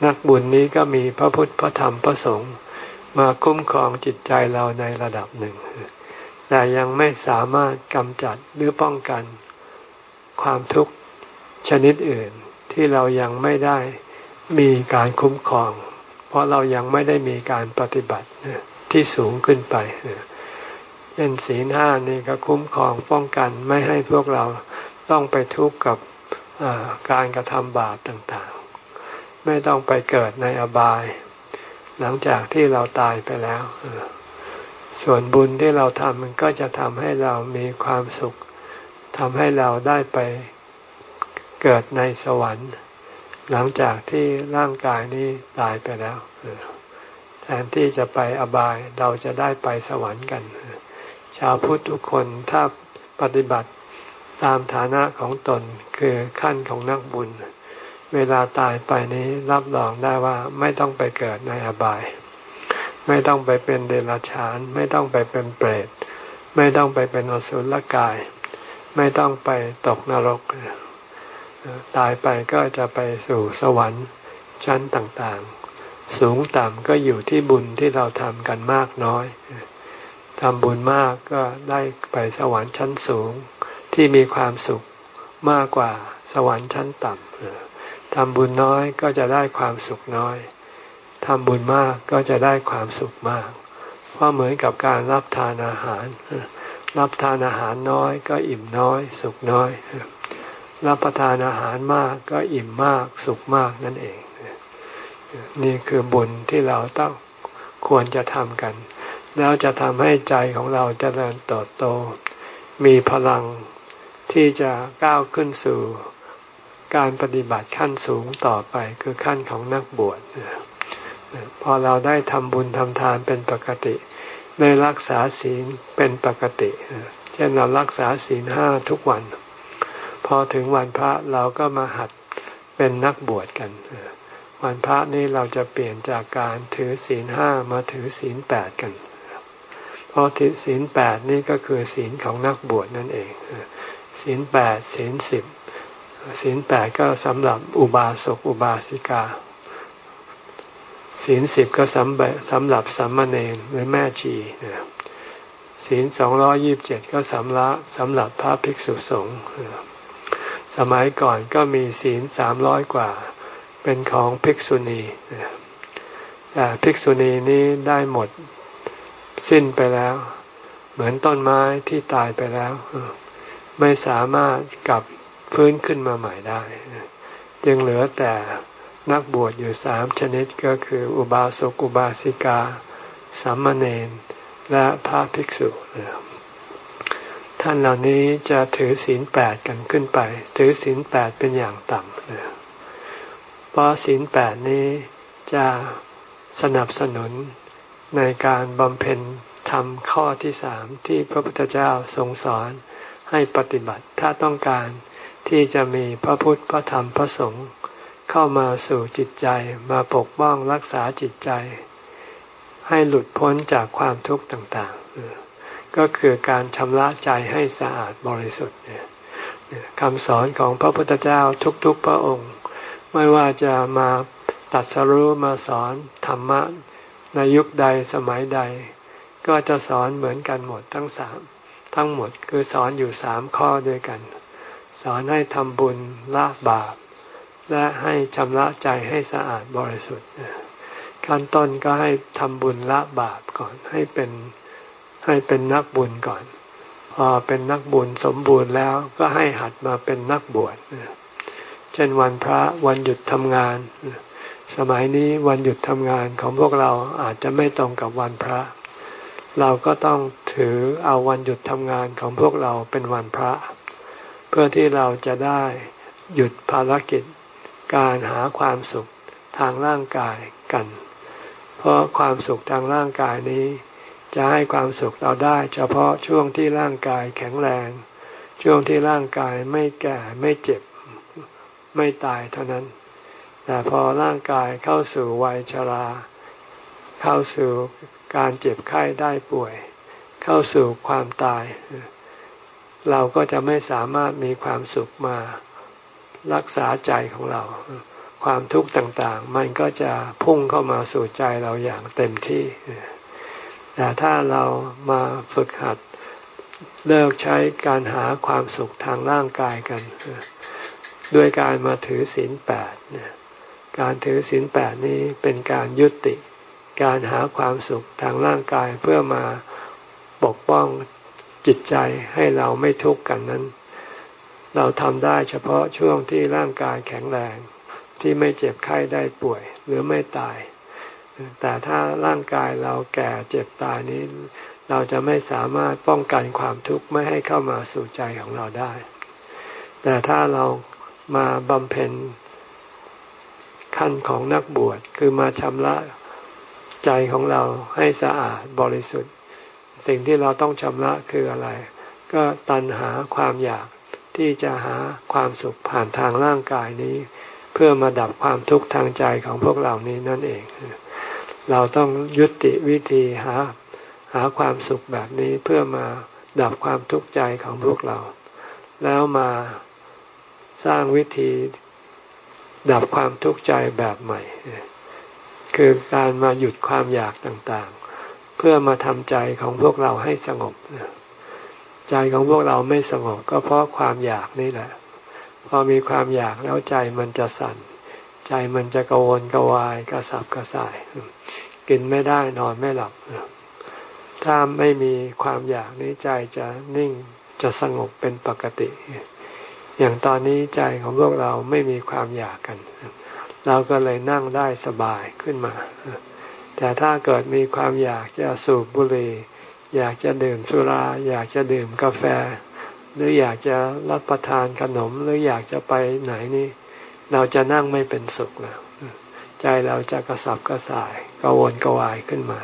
นักบุญนี้ก็มีพระพุทธพระธรรมพระสงฆ์มาคุ้มครองจิตใจเราในระดับหนึ่ง แต่ยังไม่สามารถกำจัดหรือป้องกันความทุกข์ชนิดอื่นที่เรายังไม่ได้มีการคุ้มครอง เพราะเรายังไม่ได้มีการปฏิบัติที่สูงขึ้นไป เช่นศีลห้านี่ก็คุ้มครองป้องกันไม่ให้พวกเราต้องไปทุกข์กับการกระทำบาปต่างๆ ไม่ต้องไปเกิดในอบาย หลังจากที่เราตายไปแล้ว ส่วนบุญที่เราทำมันก็จะทำให้เรามีความสุขทำให้เราได้ไปเกิดในสวรรค์ หลังจากที่ร่างกายนี้ตายไปแล้วแทนที่จะไปอบายเราจะได้ไปสวรรค์กัน ชาวพุทธทุกคนถ้าปฏิบัติตามฐานะของตนคือขั้นของนักบุญ เวลาตายไปนี้รับรองได้ว่าไม่ต้องไปเกิดในอบาย ไม่ต้องไปเป็นเดรัจฉาน ไม่ต้องไปเป็นเปรต ไม่ต้องไปเป็นอสุรกาย ไม่ต้องไปตกนรก ตายไปก็จะไปสู่สวรรค์ชั้นต่างๆ สูงต่ำก็อยู่ที่บุญที่เราทำกันมากน้อย ทำบุญมากก็ได้ไปสวรรค์ชั้นสูงที่มีความสุขมากกว่าสวรรค์ชั้นต่ำทำบุญน้อยก็จะได้ความสุขน้อยทำบุญมากก็จะได้ความสุขมาก เพราะเหมือนกับการรับทานอาหาร รับทานอาหารน้อยก็อิ่มน้อย สุขน้อย รับประทานอาหารมากก็อิ่มมากสุขมากนั่นเอง นี่คือบุญที่เราต้องควรจะทำกัน แล้วจะทำให้ใจของเราจเจริญเติบโต มีพลังที่จะก้าวขึ้นสู่การปฏิบัติขั้นสูงต่อไปคือขั้นของนักบวชพอเราได้ทำบุญทำทานเป็นปกติ ได้รักษาศีลเป็นปกติ เช่นเรารักษาศีลห้าทุกวัน พอถึงวันพระเราก็มาหัดเป็นนักบวชกัน วันพระนี้เราจะเปลี่ยนจากการถือศีลห้ามาถือศีลแปดกัน เพราะศีลแปดนี่ก็คือศีลของนักบวชนั่นเองศีลแปดศีลสิบศีลแปดก็สำหรับอุบาสกอุบาสิกาศีลสิบก็สำสำหรับสัมมาเนรหรือแม่ชีศีลสองร้อยิบเจ็ดก็สำละสำหรับพระภิกษุสงฆ์สมัยก่อนก็มีศีลสามร้อยกว่า เป็นของภิกษุณีแต่ภิกษุณีนี้ได้หมด สิ้นไปแล้ว เหมือนต้นไม้ที่ตายไปแล้ว ไม่สามารถกลับฟื้นขึ้นมาใหม่ได้ จึงเหลือแต่นักบวชอยู่สามชนิดก็คืออุบาสกอุบาสิกาสามเณรและพระภิกษุ ท่านเหล่านี้จะถือศีลแปดกันขึ้นไป ถือศีลแปดเป็นอย่างต่ำเพราะศีลแปดนี้จะสนับสนุน ในการบำเพ็ญทำข้อที่สามที่พระพุทธเจ้าทรงสอนให้ปฏิบัติถ้าต้องการที่จะมีพระพุทธพระธรรมพระสงฆ์เข้ามาสู่จิตใจมาปกป้องรักษาจิตใจ ให้หลุดพ้นจากความทุกข์ต่างๆ ก็คือการชำระใจให้สะอาดบริสุทธิ์คำสอนของพระพุทธเจ้าทุกๆพระองค์ ไม่ว่าจะมาตัดสรู้มาสอนธรรมะ ในยุคใดสมัยใด ก็จะสอนเหมือนกันหมดทั้งสามทั้งหมดคือสอนอยู่สามข้อด้วยกัน สอนให้ทำบุญละบาป และให้ชำระใจให้สะอาดบริสุทธิ์ขั้นต้นก็ให้ทำบุญละบาปก่อนให้เป็นให้เป็นนักบุญก่อน พอเป็นนักบุญสมบูรณ์แล้วก็ให้หัดมาเป็นนักบวชเช่นวันพระวันหยุดทำงาน สมัยนี้วันหยุดทำงานของพวกเราอาจจะไม่ตรงกับวันพระ เราก็ต้องถือเอาวันหยุดทำงานของพวกเราเป็นวันพระ เพื่อที่เราจะได้หยุดภารกิจ การหาความสุขทางร่างกายกัน เพราะความสุขทางร่างกายนี้ จะให้ความสุขเราได้เฉพาะช่วงที่ร่างกายแข็งแรง ช่วงที่ร่างกายไม่แก่ไม่เจ็บ ไม่ตายเท่านั้น แต่พอร่างกายเข้าสู่วัยชรา เข้าสู่การเจ็บไข้ได้ป่วย เข้าสู่ความตาย เราก็จะไม่สามารถมีความสุขมารักษาใจของเรา ความทุกข์ต่างๆ มันก็จะพุ่งเข้ามาสู่ใจเราอย่างเต็มที่ แต่ถ้าเรามาฝึกหัดเลิกใช้การหาความสุขทางร่างกายกัน ด้วยการมาถือศีลแปด การถือศีลแปดนี้เป็นการยุติ การหาความสุขทางร่างกายเพื่อมาปกป้องจิตใจให้เราไม่ทุกข์กันนั้น เราทำได้เฉพาะช่วงที่ร่างกายแข็งแรง ที่ไม่เจ็บไข้ได้ป่วย หรือไม่ตาย แต่ถ้าร่างกายเราแก่เจ็บตายนี้ เราจะไม่สามารถป้องกันความทุกข์ไม่ให้เข้ามาสู่ใจของเราได้ แต่ถ้าเรามาบำเพ็ญ ขั้นของนักบวชคือมาชำระใจของเราให้สะอาดบริสุทธิ์ สิ่งที่เราต้องชำระคืออะไร ก็ตัณหาความอยากที่จะหาความสุขผ่านทางร่างกายนี้ เพื่อมาดับความทุกข์ทางใจของพวกเรานี้นั่นเอง เราต้องยุติวิธีหาหาความสุขแบบนี้เพื่อมาดับความทุกข์ใจของพวกเรา แล้วมาสร้างวิธี ดับความทุกข์ใจแบบใหม่ คือการมาหยุดความอยากต่างๆ เพื่อมาทำใจของพวกเราให้สงบ ใจของพวกเราไม่สงบก็เพราะความอยากนี่แหละ พอมีความอยากแล้วใจมันจะสั่น ใจมันจะกระวนกระวายกระสับกระส่าย กินไม่ได้นอนไม่หลับ ถ้าไม่มีความอยากนี้ใจจะนิ่งจะสงบเป็นปกติ อย่างตอนนี้ใจของพวกเราไม่มีความอยากกัน เราก็เลยนั่งได้สบายขึ้นมา แต่ถ้าเกิดมีความอยากจะสูบบุหรี่อยากจะดื่มสุรา อยากจะดื่มกาแฟ หรืออยากจะรับประทานขนมหรืออยากจะไปไหนนี่ เราจะนั่งไม่เป็นสุขแล้วใจเราจะกระสับกระส่ายกระวนกระวายขึ้นมา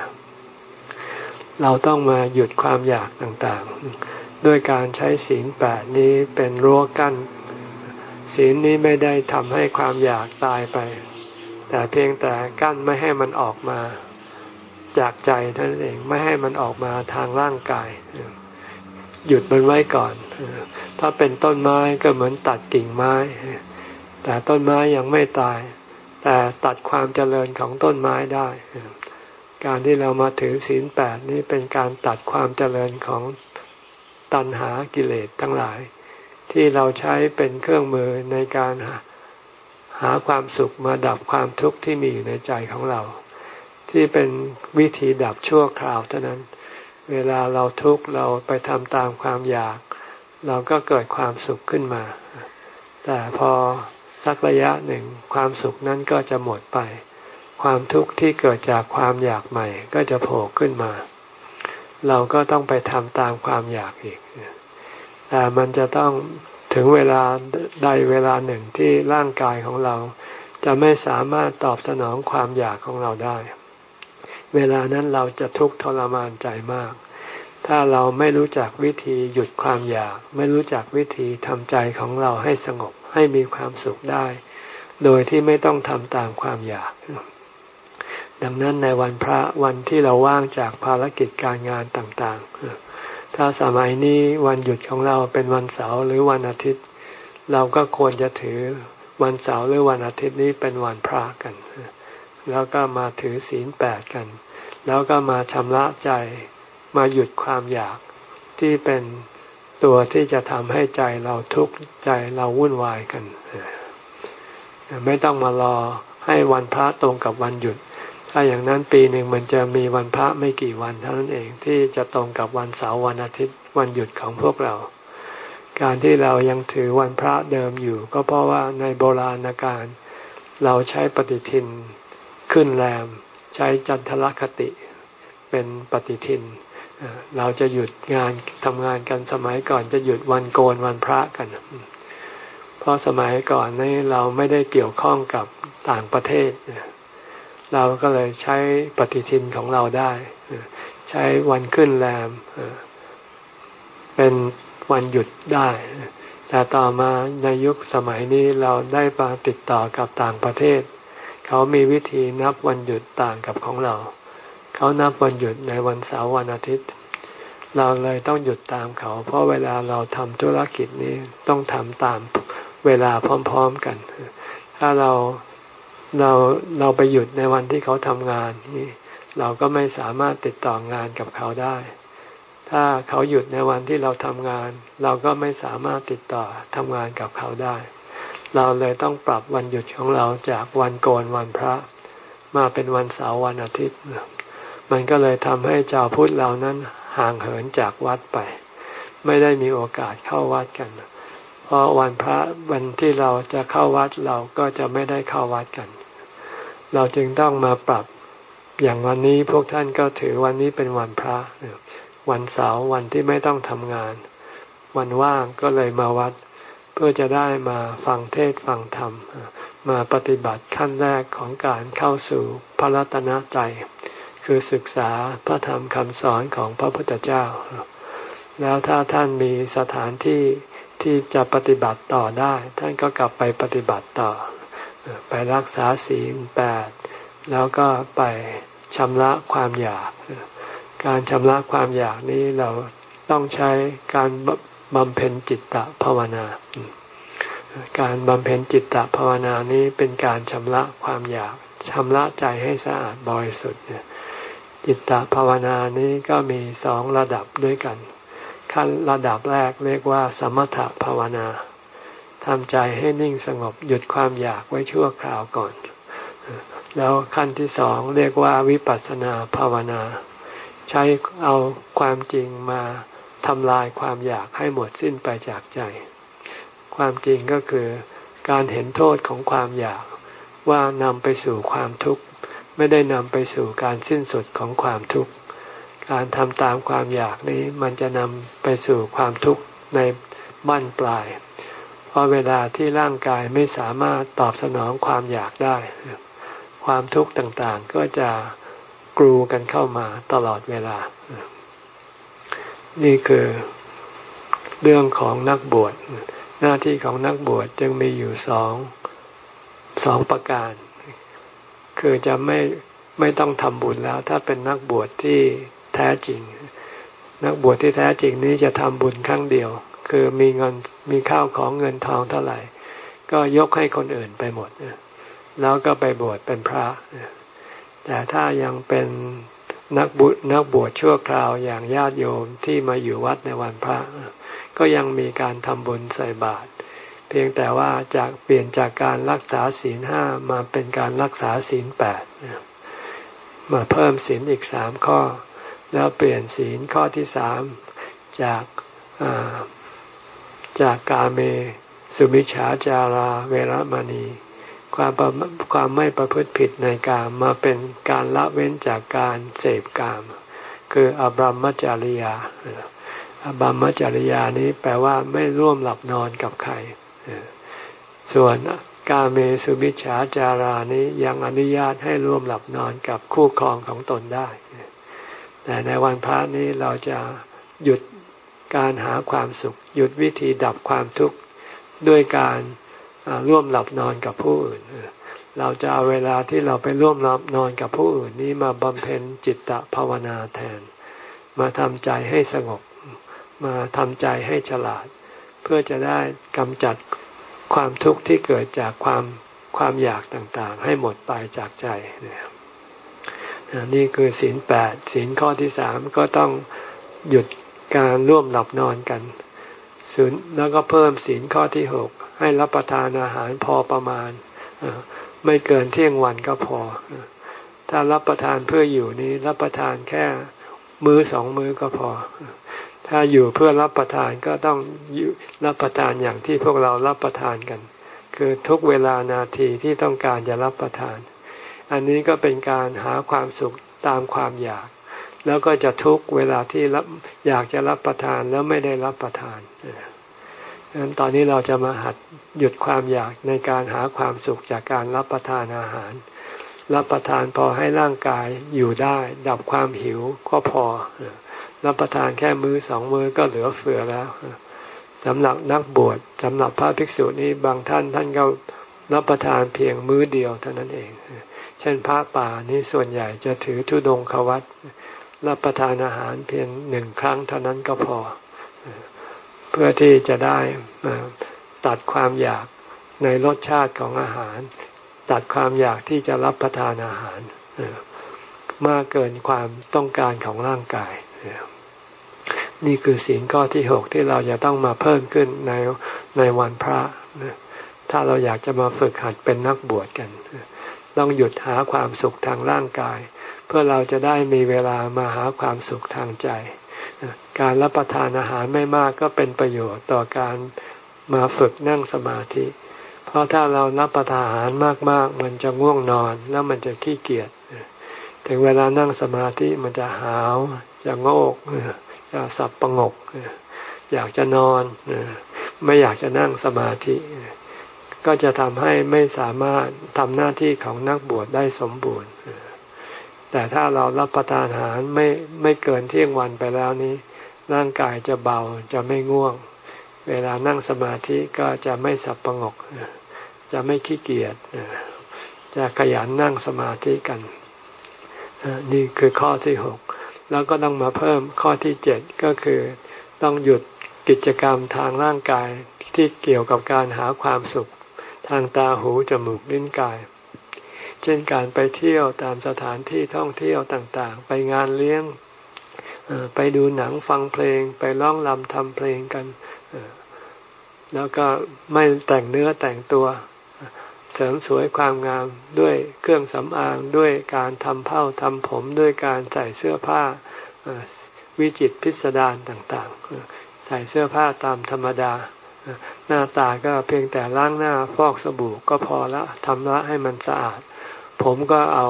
เราต้องมาหยุดความอยากต่างๆ ด้วยการใช้ศีลแปดนี้เป็นรั้วกั้น ศีลนี้ไม่ได้ทำให้ความอยากตายไป แต่เพียงแต่กั้นไม่ให้มันออกมาจากใจท่านเองไม่ให้มันออกมาทางร่างกาย หยุดมันไว้ก่อน ถ้าเป็นต้นไม้ก็เหมือนตัดกิ่งไม้ แต่ต้นไม้ยังไม่ตาย แต่ตัดความเจริญของต้นไม้ได้ การที่เรามาถือศีลแปดนี้เป็นการตัดความเจริญของ ตัณหากิเลสทั้งหลาย ที่เราใช้เป็นเครื่องมือในการหาความสุขมาดับความทุกข์ที่มีอยู่ในใจของเรา ที่เป็นวิธีดับชั่วคราวเท่านั้น เวลาเราทุกข์เราไปทำตามความอยาก เราก็เกิดความสุขขึ้นมา แต่พอสักระยะหนึ่งความสุขนั้นก็จะหมดไป ความทุกข์ที่เกิดจากความอยากใหม่ก็จะโผล่ขึ้นมา เราก็ต้องไปทำตามความอยากอีกแต่มันจะต้องถึงเวลาใดเวลาหนึ่งที่ร่างกายของเรา จะไม่สามารถตอบสนองความอยากของเราได้ เวลานั้นเราจะทุกข์ทรมานใจมาก ถ้าเราไม่รู้จักวิธีหยุดความอยาก ไม่รู้จักวิธีทำใจของเราให้สงบให้มีความสุขได้ โดยที่ไม่ต้องทำตามความอยาก ดังนั้นในวันพระวันที่เราว่างจากภารกิจการงานต่างๆ ถ้าสมัยนี้วันหยุดของเราเป็นวันเสาร์หรือวันอาทิตย์ เราก็ควรจะถือวันเสาร์หรือวันอาทิตย์นี้เป็นวันพระกัน แล้วก็มาถือศีลแปดกัน แล้วก็มาชำระใจมาหยุดความอยากที่เป็นตัวที่จะทำให้ใจเราทุกข์ใจเราวุ่นวายกัน ไม่ต้องมารอให้วันพระตรงกับวันหยุด ถ้าอย่างนั้นปีหนึ่งมันจะมีวันพระไม่กี่วันเท่านั้นเองที่จะตรงกับวันเสาร์วันอาทิตย์วันหยุดของพวกเรา การที่เรายังถือวันพระเดิมอยู่ ก็เพราะว่าในโบราณกาลเราใช้ปฏิทินขึ้นแรม ใช้จันทรคติเป็นปฏิทิน เราจะหยุดงานทำงานกันสมัยก่อนจะหยุดวันโกนวันพระกัน เพราะสมัยก่อนนี่เราไม่ได้เกี่ยวข้องกับต่างประเทศ เราก็เลยใช้ปฏิทินของเราได้ ใช้วันขึ้นแรมเป็นวันหยุดได้ แต่ต่อมาในยุคสมัยนี้เราได้มาติดต่อกับต่างประเทศ เขามีวิธีนับวันหยุดต่างกับของเรา เขานับวันหยุดในวันเสาร์วันอาทิตย์ เราเลยต้องหยุดตามเขา เพราะเวลาเราทำธุรกิจนี้ต้องทำตามเวลาพร้อม ๆกัน ถ้าเรา เราเราไปหยุดในวันที่เขาทำงานนี่เราก็ไม่สามารถติดต่องานกับเขาได้ ถ้าเขาหยุดในวันที่เราทำงาน เราก็ไม่สามารถติดต่อทำงานกับเขาได้ เราเลยต้องปรับวันหยุดของเราจากวันโกนวันพระ มาเป็นวันเสาร์วันอาทิตย์ มันก็เลยทำให้ชาวพุทธเรานั้นห่างเหินจากวัดไป ไม่ได้มีโอกาสเข้าวัดกัน เพราะวันพระวันที่เราจะเข้าวัดเราก็จะไม่ได้เข้าวัดกัน เราจึงต้องมาปรับอย่างวันนี้พวกท่านก็ถือวันนี้เป็นวันพระ วันเสาร์วันที่ไม่ต้องทำงาน วันว่างก็เลยมาวัด เพื่อจะได้มาฟังเทศฟังธรรม มาปฏิบัติขั้นแรกของการเข้าสู่พระรัตนตรัยคือศึกษาพระธรรมคำสอนของพระพุทธเจ้า แล้วถ้าท่านมีสถานที่ที่จะปฏิบัติต่อได้ ท่านก็กลับไปปฏิบัติต่อ ไปรักษาศีลแปดแล้วก็ไปชำระความอยาก การชำระความอยากนี้เราต้องใช้การบำเพ็ญจิตตภาวนา การบำเพ็ญจิตตภาวนานี้เป็นการชำระความอยากชำระใจให้สะอาดบริสุทธิ์จิตตภาวนานี้ก็มีสองระดับด้วยกัน ขั้นระดับแรกเรียกว่า สมถภาวนา ทำใจให้นิ่งสงบหยุดความอยากไว้ชั่วคราวก่อน แล้วขั้นที่สองเรียกว่าวิปัสสนาภาวนา ใช้เอาความจริงมาทำลายความอยากให้หมดสิ้นไปจากใจ ความจริงก็คือการเห็นโทษของความอยากว่านำไปสู่ความทุกข์ ไม่ได้นำไปสู่การสิ้นสุดของความทุกข์ การทำตามความอยากนี้มันจะนำไปสู่ความทุกข์ในบั้นปลาย เพราะเวลาที่ร่างกายไม่สามารถตอบสนองความอยากได้ ความทุกข์ต่างๆก็จะกรูกันเข้ามาตลอดเวลา นี่คือเรื่องของนักบวช หน้าที่ของนักบวชจึงมีอยู่สองสองประการ คือจะไม่ไม่ต้องทำบุญแล้ว ถ้าเป็นนักบวชที่แท้จริง นักบวชที่แท้จริงนี้จะทำบุญครั้งเดียว คือมีเงินมีข้าวของเงินทองเท่าไหร่ ก็ยกให้คนอื่นไปหมดแล้วก็ไปบวชเป็นพระ แต่ถ้ายังเป็นนักบุนักบวชชั่วคราวอย่างญาติโยมที่มาอยู่วัดในวันพระ ก็ยังมีการทำบุญใส่บาตรเพียงแต่ว่าจากเปลี่ยนจากการรักษาศีลห้ามาเป็นการรักษาศีลแปดมาเพิ่มศีลอีกสามข้อ แล้วเปลี่ยนศีลข้อที่สามจาก จากกาเม สุมิชาจาราเวรมณี ความความไม่ประพฤติผิดในกามมาเป็นการละเว้นจากการเสพกาม คืออบรมจาริยาอบรมจาริยานี้แปลว่าไม่ร่วมหลับนอนกับใครส่วนกาเมสุมิชฌาจารานี้ยังอนุญาตให้ร่วมหลับนอนกับคู่ครองของตนได้ แต่ในวันพระนี้เราจะหยุด การหาความสุข หยุดวิธีดับความทุกข์ด้วยการร่วมหลับนอนกับผู้อื่น เราจะเอาเวลาที่เราไปร่วมหลับนอนกับผู้อื่นนี้มาบำเพ็ญจิตตภาวนาแทน มาทำใจให้สงบ มาทำใจให้ฉลาด เพื่อจะได้กำจัดความทุกข์ที่เกิดจากความความอยากต่างๆ ให้หมดไปจากใจนี่คือศีลแปดศีลข้อที่สามก็ต้องหยุด การร่วมหลับนอนกันศีลแล้วก็เพิ่มศีลข้อที่หกให้รับประทานอาหารพอประมาณ ไม่เกินเที่ยงวันก็พอ ถ้ารับประทานเพื่ออยู่นี้รับประทานแค่มื้อสองมื้อก็พอ ถ้าอยู่เพื่อรับประทานก็ต้องรับประทานอย่างที่พวกเรารับประทานกัน คือทุกเวลานาทีที่ต้องการจะรับประทาน อันนี้ก็เป็นการหาความสุขตามความอยาก แล้วก็จะทุกเวลาที่รับอยากจะรับประทานแล้วไม่ได้รับประทานดังนั้นตอนนี้เราจะมาหัดหยุดความอยากในการหาความสุขจากการรับประทานอาหาร รับประทานพอให้ร่างกายอยู่ได้ ดับความหิวก็พอ รับประทานแค่มือสองมือก็เหลือเฟือแล้วสำหรับนักบวชสำหรับพระภิกษุนี้บางท่านท่านก็รับประทานเพียงมื้อเดียวเท่านั้นเอง เช่นพระป่านี้ส่วนใหญ่จะถือธุดงควัต รับประทานอาหารเพียงหนึ่งครั้งเท่านั้นก็พอ เพื่อที่จะได้ตัดความอยากในรสชาติของอาหาร ตัดความอยากที่จะรับประทานอาหารมากเกินความต้องการของร่างกาย นี่คือศีลข้อที่หกที่เราจะต้องมาเพิ่มขึ้นในในวันพระถ้าเราอยากจะมาฝึกหัดเป็นนักบวชกัน ต้องหยุดหาความสุขทางร่างกาย เพื่อเราจะได้มีเวลามาหาความสุขทางใจ การรับประทานอาหารไม่มากก็เป็นประโยชน์ต่อการมาฝึกนั่งสมาธิ เพราะถ้าเรารับประทานอาหารมากๆ มันจะง่วงนอนแล้วมันจะขี้เกียจถึงเวลานั่งสมาธิมันจะหาวจะโงกจะสับประงก อยากจะนอน ไม่อยากจะนั่งสมาธิ ก็จะทำให้ไม่สามารถทำหน้าที่ของนักบวชได้สมบูรณ์ แต่ถ้าเรารับประทานอาหารไม่ไม่เกินเที่ยงวันไปแล้วนี้ ร่างกายจะเบาจะไม่ง่วง เวลานั่งสมาธิก็จะไม่สับประงก จะไม่ขี้เกียจจะขยันนั่งสมาธิกันนี่คือข้อที่หกแล้วก็ต้องมาเพิ่มข้อที่เจ็ดก็คือต้องหยุดกิจกรรมทางร่างกายที่เกี่ยวกับการหาความสุข ทางตาหูจมูกลิ้นกาย เช่นการไปเที่ยวตามสถานที่ท่องเที่ยวต่างๆ ไปงานเลี้ยงไปดูหนังฟังเพลง ไปร้องรำทำเพลงกัน แล้วก็ไม่แต่งเนื้อแต่งตัว เสริมสวยความงามด้วยเครื่องสำอางด้วยการทำเผ้าทำผมด้วยการใส่เสื้อผ้าวิจิตพิสดารต่างๆ ใส่เสื้อผ้าตามธรรมดา หน้าตาก็เพียงแต่ล้างหน้าฟอกสบู่ก็พอละทำละให้มันสะอาด ผมก็เอา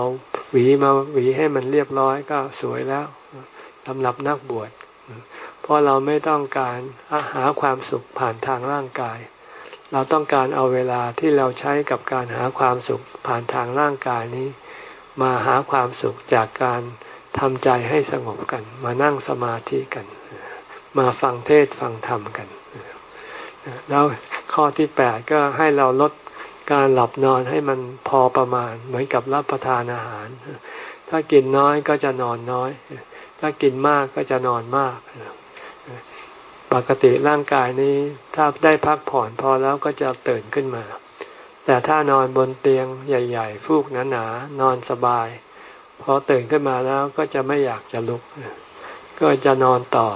หวีมาหวีให้มันเรียบร้อยก็สวยแล้วสำหรับนักบวชเพราะเราไม่ต้องการหาความสุขผ่านทางร่างกาย เราต้องการเอาเวลาที่เราใช้กับการหาความสุขผ่านทางร่างกายนี้ มาหาความสุขจากการทำใจให้สงบกัน มานั่งสมาธิกัน มาฟังเทศฟังธรรมกัน แล้วข้อที่แปดก็ให้เราลด การหลับนอนให้มันพอประมาณ เหมือนกับรับประทานอาหาร ถ้ากินน้อยก็จะนอนน้อย ถ้ากินมากก็จะนอนมาก ปกติร่างกายนี้ถ้าได้พักผ่อนพอแล้วก็จะตื่นขึ้นมา แต่ถ้านอนบนเตียงใหญ่ ๆ ฟูกหนาๆนอนสบาย พอตื่นขึ้นมาแล้วก็จะไม่อยากจะลุก ก็จะนอนต่อ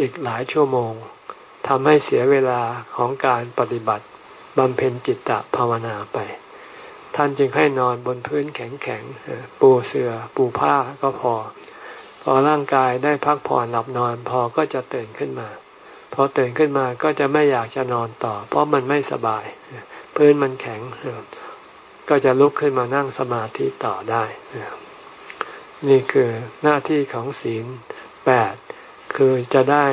อีกหลายชั่วโมงทำให้เสียเวลาของการปฏิบัติ บำเพ็ญจิตตภาวนาไป ท่านจึงให้นอนบนพื้นแข็งๆปูเสือ่อปูผ้าก็พอ พอร่างกายได้พักผ่อนหลับนอนพอก็จะตื่นขึ้นมา พอตื่นขึ้นมาก็จะไม่อยากจะนอนต่อ เพราะมันไม่สบาย พื้นมันแข็ง ก็จะลุกขึ้นมานั่งสมาธิต่อได้นี่คือหน้าที่ของศีลแปดคือจะได้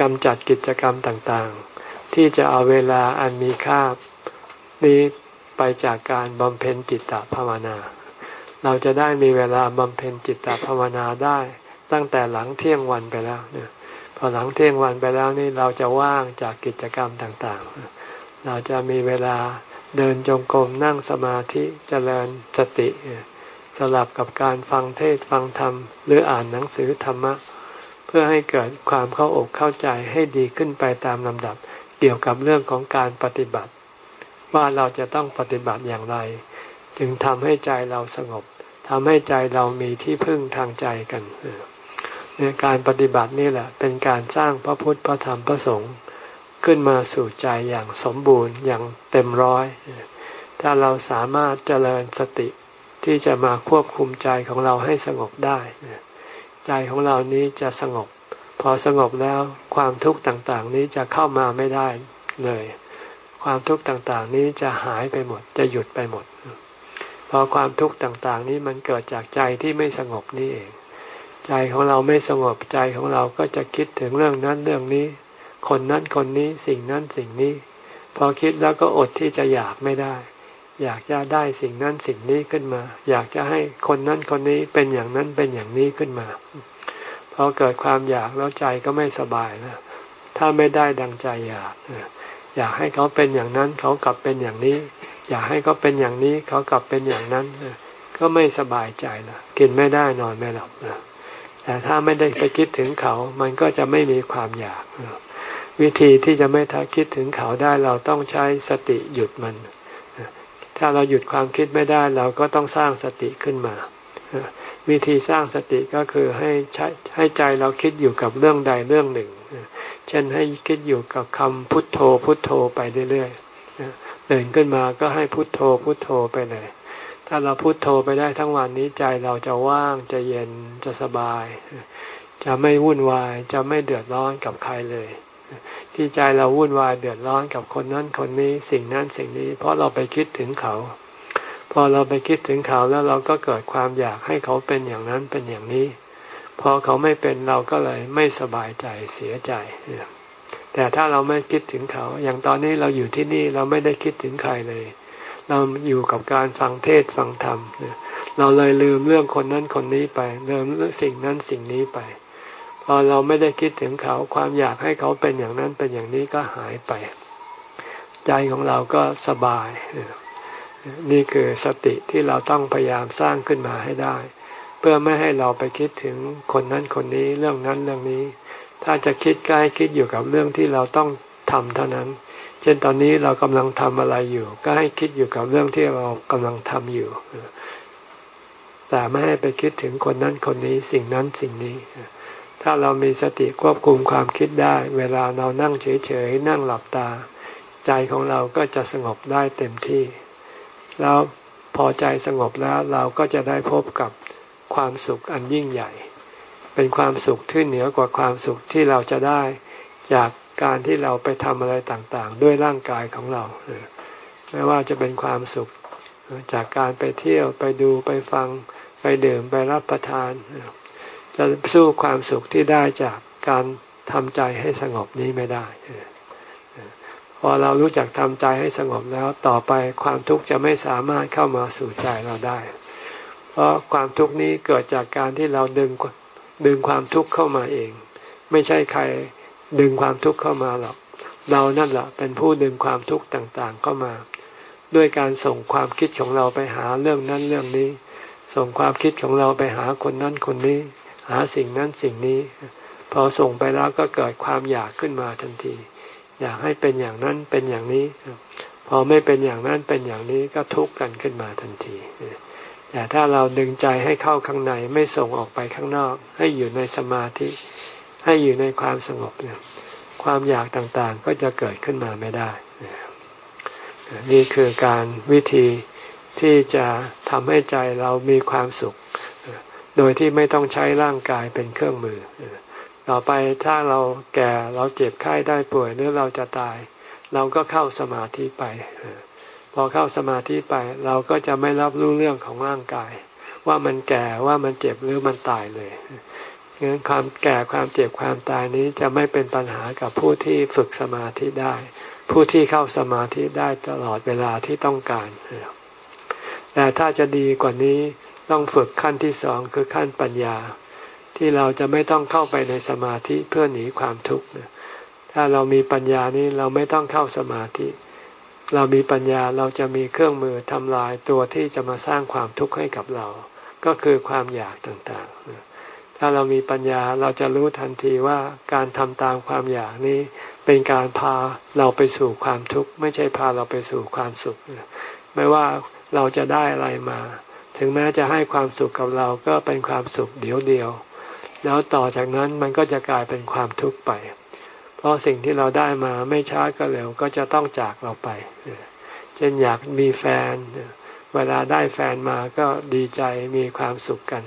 กำจัดกิจกรรมต่างๆ ที่จะเอาเวลาอันมีค่านี้ไปจากการบำเพ็ญจิตตภาวนา เราจะได้มีเวลาบำเพ็ญจิตตภาวนาได้ ตั้งแต่หลังเที่ยงวันไปแล้วเนี่ยพอหลังเที่ยงวันไปแล้วนี่เราจะว่างจากกิจกรรมต่างๆ เราจะมีเวลาเดินจงกรมนั่งสมาธิเจริญสติสลับกับการฟังเทศฟังธรรม หรืออ่านหนังสือธรรมะ เพื่อให้เกิดความเข้าอกเข้าใจให้ดีขึ้นไปตามลำดับ เกี่ยวกับเรื่องของการปฏิบัติ ว่าเราจะต้องปฏิบัติอย่างไร จึงทำให้ใจเราสงบทำให้ใจเรามีที่พึ่งทางใจกันเนี่ยการปฏิบัตินี่แหละ เป็นการสร้างพระพุทธพระธรรมพระสงฆ์ขึ้นมาสู่ใจอย่างสมบูรณ์อย่างเต็มร้อย ถ้าเราสามารถเจริญสติที่จะมาควบคุมใจของเราให้สงบได้ ใจของเรานี้จะสงบ พอสงบแล้วความทุกข์ต่างๆ นี้จะเข้ามาไม่ได้เลย ความทุกข์ต่างๆ นี้จะหายไปหมด จะหยุดไปหมด พอความทุกข์ต่างๆ นี้มันเกิดจากใจที่ไม่สงบนี่เอง ใจของเราไม่สงบใจของเราก็จะคิดถึงเรื่องนั้นเรื่องนี้ คนนั้นคนนี้สิ่งนั้นสิ่งนี้ พอคิดแล้วก็อดที่จะอยากไม่ได้ อยากจะได้สิ่งนั้นสิ่งนี้ขึ้นมา อยากจะให้คนนั้นคนนี้เป็นอย่างนั้นเป็นอย่างนี้ขึ้นมา อเกิดความอยากแล้วใจก็ไม่สบายแล้วถ้าไม่ได้ดังใจอยากอยากให้เขาเป็นอย่างนั้นเขากลับเป็นอย่างนี้ อยากให้เขาเป็นอย่างนี้เขากลับเป็นอย่างนั้นก็ไม่สบายใจละกินไม่ได้นอนไม่หลับแต่ถ้าไม่ได้ไปคิดถึงเขา มันก็จะไม่มีความอยาก วิธีที่จะไม่ท้าคิดถึงเขาได้เราต้องใช้สติหยุดมัน ถ้าเราหยุดความคิดไม่ได้เราก็ต้องสร้างสติขึ้นมา วิธีสร้างสติก็คือให้ใช้ให้ใจเราคิดอยู่กับเรื่องใดเรื่องหนึ่ง เช่นให้คิดอยู่กับคำพุทโธพุทโธไปเรื่อยๆตื่นขึ้นมาก็ให้พุทโธพุทโธไปเลย ถ้าเราพุทโธไปได้ทั้งวันนี้ใจเราจะว่างจะเย็นจะสบาย จะไม่วุ่นวายจะไม่เดือดร้อนกับใครเลย ที่ใจเราวุ่นวายเดือดร้อนกับคนนั้นคนนี้สิ่งนั้นสิ่งนี้ เพราะเราไปคิดถึงเขา อเราไปคิดถึงเขาแล้วเราก็เกิดความอยากให้เขาเป็นอย่างนั้นเป็นอย่างนี้ พอเขาไม่เป็นเราก็เลยไม่สบายใจเสียใจ แต่ถ้าเราไม่คิดถึงเขา อย่างตอนนี้เราอยู่ที่นี่เราไม่ได้คิดถึงใครเลย เราอยู่กับการฟังเทศฟังธรรมเราเลยลืมเรื่องคนนั้นคนนี้ไปลืมสิ่งนั้นสิ่งนี้ไป พอเราไม่ได้คิดถึงเขาความอยากให้เขาเป็นอย่างนั้นเป็นอย่างนี้ก็หายไป ใจของเราก็สบาย นี่คือสติที่เราต้องพยายามสร้างขึ้นมาให้ได้ เพื่อไม่ให้เราไปคิดถึงคนนั้นคนนี้เรื่องนั้นเรื่องนี้ ถ้าจะคิดก็ให้คิดอยู่กับเรื่องที่เราต้องทำเท่านั้น เช่นตอนนี้เรากำลังทำอะไรอยู่ ก็ให้คิดอยู่กับเรื่องที่เรากำลังทำอยู่ แต่ไม่ให้ไปคิดถึงคนนั้นคนนี้สิ่งนั้นสิ่งนี้ถ้าเรามีสติควบคุมความคิดได้ เวลาเรานั่งเฉยๆนั่งหลับตา ใจของเราก็จะสงบได้เต็มที่ แล้วพอใจสงบแล้วเราก็จะได้พบกับความสุขอันยิ่งใหญ่ เป็นความสุขที่เหนือกว่าความสุขที่เราจะได้จากการที่เราไปทำอะไรต่างๆ ด้วยร่างกายของเรา ไม่ว่าจะเป็นความสุขจากการไปเที่ยวไปดูไปฟังไปดื่มไปรับประทาน จะสู้ความสุขที่ได้จากการทำใจให้สงบนี้ไม่ได้ พอเรารู้จักทำใจให้สงบแล้วต่อไปความทุกข์จะไม่สามารถเข้ามาสู่ใจเราได้ เพราะความทุกข์นี้เกิดจากการที่เราดึงดึงความทุกข์เข้ามาเอง ไม่ใช่ใครดึงความทุกข์เข้ามาหรอก เรานั่นแหละเป็นผู้ดึงความทุกข์ต่างๆเข้ามา ด้วยการส่งความคิดของเราไปหาเรื่องนั้นเรื่องนี้ ส่งความคิดของเราไปหาคนนั้นคนนี้ หาสิ่งนั้นสิ่งนี้ พอส่งไปแล้วก็เกิดความอยากขึ้นมาทันที อยากให้เป็นอย่างนั้นเป็นอย่างนี้ พอไม่เป็นอย่างนั้นเป็นอย่างนี้ก็ทุกข์กันขึ้นมาทันทีแต่ถ้าเราดึงใจให้เข้าข้างในไม่ส่งออกไปข้างนอก ให้อยู่ในสมาธิ ให้อยู่ในความสงบเนี่ยความอยากต่างๆก็จะเกิดขึ้นมาไม่ได้นี่คือการวิธีที่จะทำให้ใจเรามีความสุข โดยที่ไม่ต้องใช้ร่างกายเป็นเครื่องมือ ต่อไปถ้าเราแก่เราเจ็บไข้ได้ป่วยหรือเราจะตาย เราก็เข้าสมาธิไป พอเข้าสมาธิไป เราก็จะไม่รับรู้เรื่องของร่างกาย ว่ามันแก่ว่ามันเจ็บหรือมันตายเลยงั้นความแก่ความเจ็บความตายนี้จะไม่เป็นปัญหากับผู้ที่ฝึกสมาธิได้ ผู้ที่เข้าสมาธิได้ตลอดเวลาที่ต้องการแต่ถ้าจะดีกว่านี้ต้องฝึกขั้นที่สองคือขั้นปัญญา ที่เราจะไม่ต้องเข้าไปในสมาธิเพื่อหนีความทุกข์ถ้าเรามีปัญญานี้เราไม่ต้องเข้าสมาธิ เรามีปัญญาเราจะมีเครื่องมือทำลายตัวที่จะมาสร้างความทุกข์ให้กับเรา ก็คือความอยากต่างๆ ถ้าเรามีปัญญาเราจะรู้ทันทีว่าการทำตามความอยากนี้ เป็นการพาเราไปสู่ความทุกข์ ไม่ใช่พาเราไปสู่ความสุข ไม่ว่าเราจะได้อะไรมา ถึงแม้จะให้ความสุขกับเราก็เป็นความสุขเดียวเดียว แล้วต่อจากนั้นมันก็จะกลายเป็นความทุกข์ไป เพราะสิ่งที่เราได้มาไม่ช้าก็เร็วก็จะต้องจากเราไป เช่นอยากมีแฟน เวลาได้แฟนมาก็ดีใจมีความสุขกัน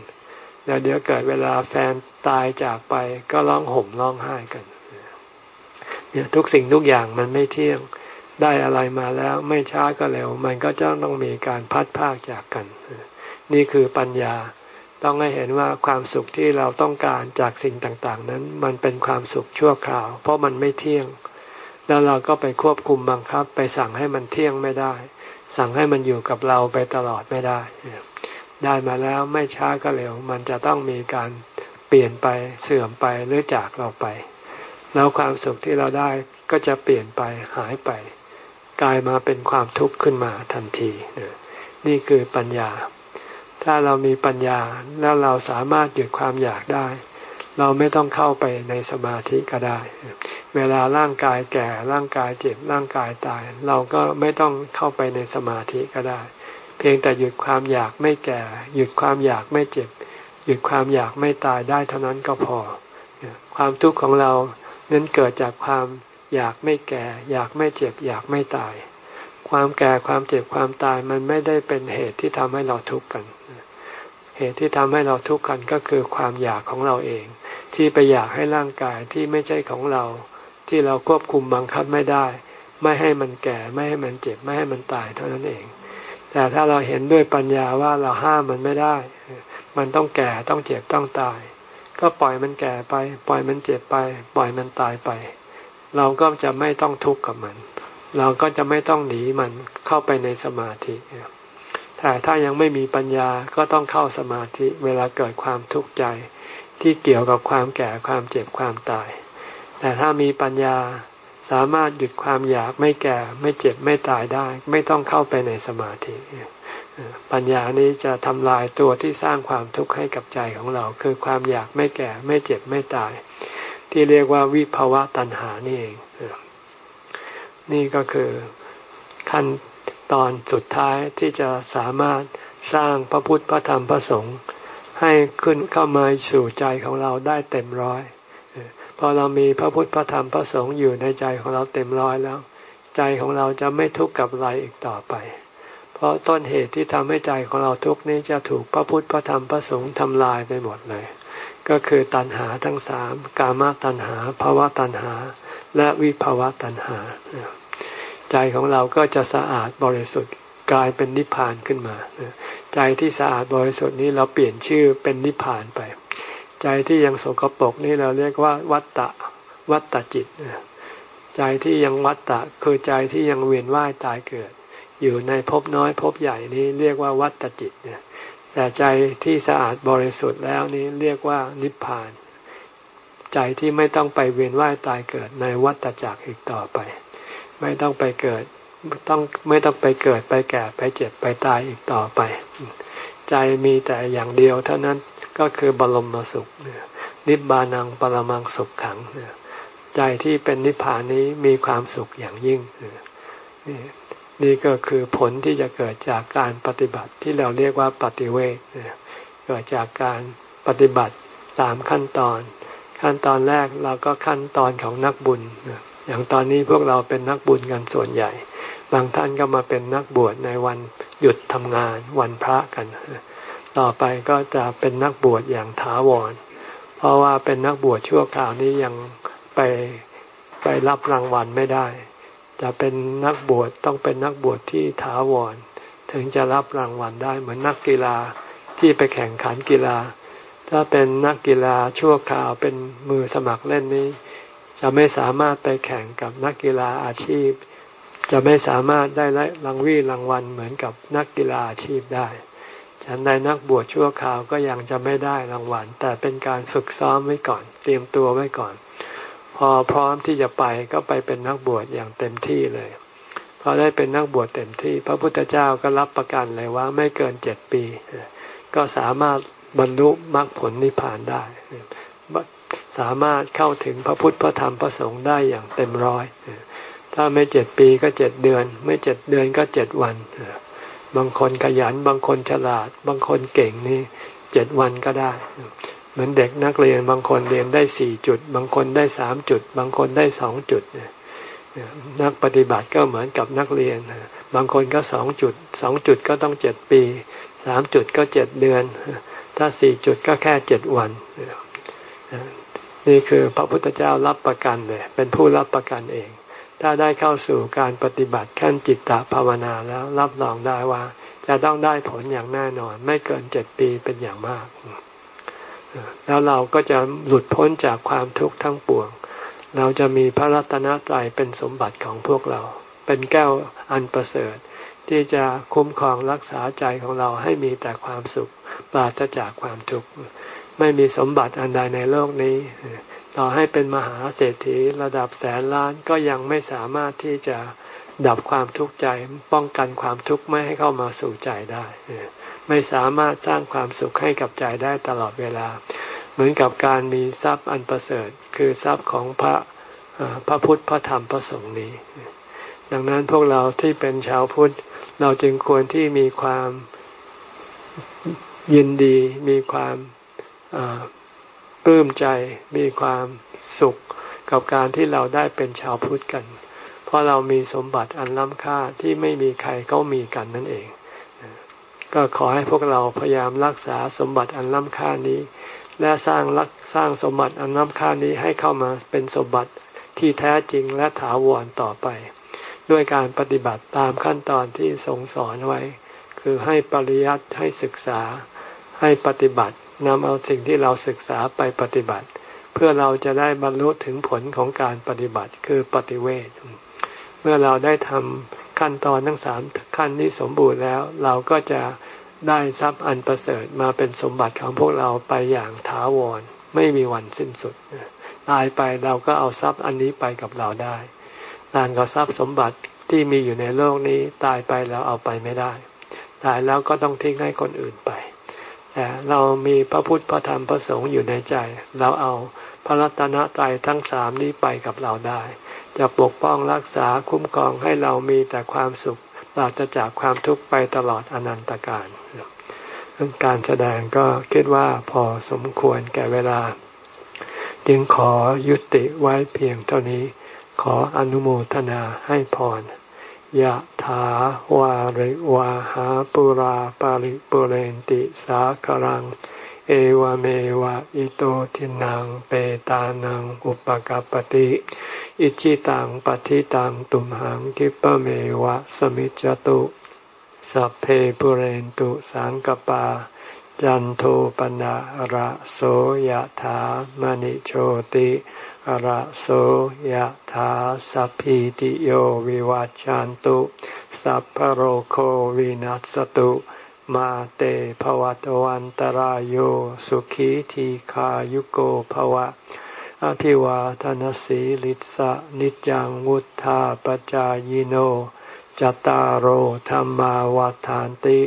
แล้วเดี๋ยวเกิดเวลาแฟนตายจากไปก็ร้องห่มร้องไห้กันเนี่ยทุกสิ่งทุกอย่างมันไม่เที่ยงได้อะไรมาแล้วไม่ช้าก็เร็ว มันก็จะต้องมีการพัดพากจากกัน นี่คือปัญญา ต้องให้เห็นว่าความสุขที่เราต้องการจากสิ่งต่างๆ นั้น มันเป็นความสุขชั่วคราว เพราะมันไม่เที่ยง แล้วเราก็ไปควบคุมบังคับ ไปสั่งให้มันเที่ยงไม่ได้ สั่งให้มันอยู่กับเราไปตลอดไม่ได้ ได้มาแล้วไม่ช้าก็เร็ว มันจะต้องมีการเปลี่ยนไปเสื่อมไปหรือจากเราไป แล้วความสุขที่เราได้ก็จะเปลี่ยนไปหายไป กลายมาเป็นความทุกข์ขึ้นมาทันที นี่คือปัญญา ถ้าเรามีปัญญาแล้วเราสามารถหยุดความอยากได้ เราไม่ต้องเข้าไปในสมาธิก็ได้ เวลาร่างกายแก่ร่างกายเจ็บร่างกายตาย เราก็ไม่ต้องเข้าไปในสมาธิก็ได้ เพียงแต่หยุดความอยากไม่แก่ หยุดความอยากไม่เจ็บ หยุดความอยากไม่ตายได้เท่านั้นก็พอ ความทุกข์ของเรานั้นเกิดจากความอยากไม่แก่ อยากไม่เจ็บ อยากไม่ตาย ความแก่ความเจ็บความตายมันไม่ได้เป็นเหตุที่ทำให้เราทุกข์กัน เหตุที่ทำให้เราทุกข์กันก็คือความอยากของเราเอง ที่ไปอยากให้ร่างกายที่ไม่ใช่ของเรา ที่เราควบคุมบังคับไม่ได้ ไม่ให้มันแก่ไม่ให้มันเจ็บไม่ให้มันตายเท่านั้นเอง แต่ถ้าเราเห็นด้วยปัญญาว่าเราห้ามมันไม่ได้ มันต้องแก่ต้องเจ็บต้องตาย ก็ปล่อยมันแก่ไป ปล่อยมันเจ็บไป ปล่อยมันตายไป เราก็จะไม่ต้องทุกข์กับมัน เราก็จะไม่ต้องหนีมันเข้าไปในสมาธิแต่ถ้ายังไม่มีปัญญาก็ต้องเข้าสมาธิเวลาเกิดความทุกข์ใจ ที่เกี่ยวกับความแก่ความเจ็บความตาย แต่ถ้ามีปัญญาสามารถหยุดความอยากไม่แก่ไม่เจ็บไม่ตายได้ ไม่ต้องเข้าไปในสมาธิ ปัญญานี้จะทำลายตัวที่สร้างความทุกข์ให้กับใจของเรา คือความอยากไม่แก่ไม่เจ็บไม่ตาย ที่เรียกว่าวิภาวะตัณหานี่เอง นี่ก็คือขั้นตอนสุดท้ายที่จะสามารถสร้างพระพุทธพระธรรมพระสงฆ์ให้ขึ้นเข้ามาสู่ใจของเราได้เต็มร้อยพอเรามีพระพุทธพระธรรมพระสงฆ์อยู่ในใจของเราเต็มร้อยแล้ว ใจของเราจะไม่ทุกข์กับอะไรอีกต่อไป เพราะต้นเหตุที่ทำให้ใจของเราทุกข์นี้จะถูกพระพุทธพระธรรมพระสงฆ์ทำลายไปหมดเลย ก็คือตัณหาทั้งสามกามตัณหาภาวะตัณหา และวิภาวะตัณหา ใจของเราก็จะสะอาดบริสุทธิ์กลายเป็นนิพพานขึ้นมา ใจที่สะอาดบริสุทธิ์นี้เราเปลี่ยนชื่อเป็นนิพพานไป ใจที่ยังสกปรกนี่เราเรียกว่าวัตตะวัตตจิต ใจที่ยังวัตตะคือใจที่ยังเวียนว่ายตายเกิด อยู่ในภพน้อยภพใหญ่นี้เรียกว่าวัตตจิต แต่ใจที่สะอาดบริสุทธิ์แล้วนี้เรียกว่านิพพาน ใจที่ไม่ต้องไปเวียนว่ายตายเกิดในวัตจักรอีกต่อไป ไม่ต้องไปเกิดต้องไม่ต้องไปเกิดไปแก่ไปเจ็บไปตายอีกต่อไป ใจมีแต่อย่างเดียวเท่านั้นก็คือบรมสุขนิบานังปรมังสุขขังใจที่เป็นนิพพานนี้มีความสุขอย่างยิ่งนี่นี่ก็คือผลที่จะเกิดจากการปฏิบัติที่เราเรียกว่าปฏิเวทเกิดจากการปฏิบัติตามขั้นตอน ขั้นตอนแรกเราก็ขั้นตอนของนักบุญ อย่างตอนนี้พวกเราเป็นนักบุญกันส่วนใหญ่ บางท่านก็มาเป็นนักบวชในวันหยุดทำงานวันพระกัน ต่อไปก็จะเป็นนักบวชอย่างถาวร เพราะว่าเป็นนักบวชชั่วคราวนี้ยังไปไปรับรางวัลไม่ได้ จะเป็นนักบวชต้องเป็นนักบวชที่ถาวร ถึงจะรับรางวัลได้เหมือนนักกีฬาที่ไปแข่งขันกีฬา ถ้าเป็นนักกีฬาชั่วคราวเป็นมือสมัครเล่นนี้ จะไม่สามารถไปแข่งกับนักกีฬาอาชีพ จะไม่สามารถได้รางวีรางวัลเหมือนกับนักกีฬาอาชีพได้ ฉันใดนักบวชชั่วคราวก็ยังจะไม่ได้รางวัล แต่เป็นการฝึกซ้อมไว้ก่อน เตรียมตัวไว้ก่อน พอพร้อมที่จะไปก็ไปเป็นนักบวชอย่างเต็มที่เลยพอได้เป็นนักบวชเต็มที่ พระพุทธเจ้าก็รับประกันเลยว่าไม่เกินเจ็ดปี ก็สามารถ บรรลุมรรคผลนิพพานได้ สามารถเข้าถึงพระพุทธพระธรรมพระสงฆ์ได้อย่างเต็มร้อย ถ้าไม่เจ็ดปีก็เจ็ดเดือน ไม่เจ็ดเดือนก็เจ็ดวัน บางคนขยันบางคนฉลาด บางคนเก่งนี่เจ็ดวันก็ได้ เหมือนเด็กนักเรียนบางคนเรียนได้สี่จุด บางคนได้สามจุด บางคนได้สองจุดนักปฏิบัติก็เหมือนกับนักเรียน บางคนก็สองจุด สองจุดก็ต้องเจ็ดปี สามจุดก็เจ็ดเดือน ถ้าสี่จุดก็แค่เจ็ดวัน นี่คือพระพุทธเจ้ารับประกันเลยเป็นผู้รับประกันเอง ถ้าได้เข้าสู่การปฏิบัติขั้นจิตตภาวนาแล้วรับรองได้ว่า จะต้องได้ผลอย่างแน่นอน ไม่เกินเจ็ดปีเป็นอย่างมาก แล้วเราก็จะหลุดพ้นจากความทุกข์ทั้งปวง เราจะมีพระรัตนตรัยเป็นสมบัติของพวกเรา เป็นแก้วอันประเสริฐ ที่จะคุ้มครองรักษาใจของเราให้มีแต่ความสุขปราศจากความทุกข์ไม่มีสมบัติอันใดในโลกนี้ ต่อให้เป็นมหาเศรษฐีระดับแสนล้านก็ยังไม่สามารถที่จะดับความทุกข์ใจ ป้องกันความทุกข์ไม่ให้เข้ามาสู่ใจได้ ไม่สามารถสร้างความสุขให้กับใจได้ตลอดเวลา เหมือนกับการมีทรัพย์อันประเสริฐ คือทรัพย์ของพระพระพุทธพระธรรมพระสงฆ์นี้ ดังนั้นพวกเราที่เป็นชาวพุทธ เราจึงควรที่มีความยินดี มีความปลื้มใจ มีความสุขกับการที่เราได้เป็นชาวพุทธกัน เพราะเรามีสมบัติอันล้ำค่าที่ไม่มีใครเขามีกันนั่นเอง ก็ขอให้พวกเราพยายามรักษาสมบัติอันล้ำค่านี้ และสร้างรักสร้างสมบัติอันล้ำค่านี้ให้เข้ามาเป็นสมบัติที่แท้จริงและถาวรต่อไป ด้วยการปฏิบัติตามขั้นตอนที่ทรงสอนไว้ คือให้ปริยัติให้ศึกษา ให้ปฏิบัตินำเอาสิ่งที่เราศึกษาไปปฏิบัติ เพื่อเราจะได้บรรลุถึงผลของการปฏิบัติคือปฏิเวทเมื่อเราได้ทำขั้นตอนทั้งสามขั้นนี้สมบูรณ์แล้ว เราก็จะได้ทรัพย์อันประเสริฐมาเป็นสมบัติของพวกเราไปอย่างถาวร ไม่มีวันสิ้นสุดตายไปเราก็เอาทรัพย์อันนี้ไปกับเราได้ ต่างกับทรัพย์สมบัติที่มีอยู่ในโลกนี้ตายไปแล้วเอาไปไม่ได้ ตายแล้วก็ต้องทิ้งให้คนอื่นไปแต่เรามีพระพุทธพระธรรมพระสงฆ์อยู่ในใจ เราเอาพระรัตนตรัยทั้งสามนี้ไปกับเราได้ จะปกป้องรักษาคุ้มครองให้เรามีแต่ความสุขปราศจากความทุกข์ไปตลอดอนันตการการแสดงก็คิดว่าพอสมควรแก่เวลา จึงขอยุติไว้เพียงเท่านี้ ขออนุโมทนาให้พรยะถาวาริวาหาปุราปาริปุเรนติสาครัง เอวเมวะอิโตทินังเปตานังอุปกปติอิจิตังปฏิตังตุมหังกิปเมวะสมิจจตุสัพเพปุเรนตุสังกปา จันโทปนะระโสยถามณิโชติ ระโสยถาสัพพิติโยวิวัจจันตุ สัพพโรโควินัสตุ มาเตภวัตวันตารโยสุขีทีขายุโกภวะ อภิวาทนสีลิสะนิจังวุธาปจายโนจตารโหธรรมาวาทานติ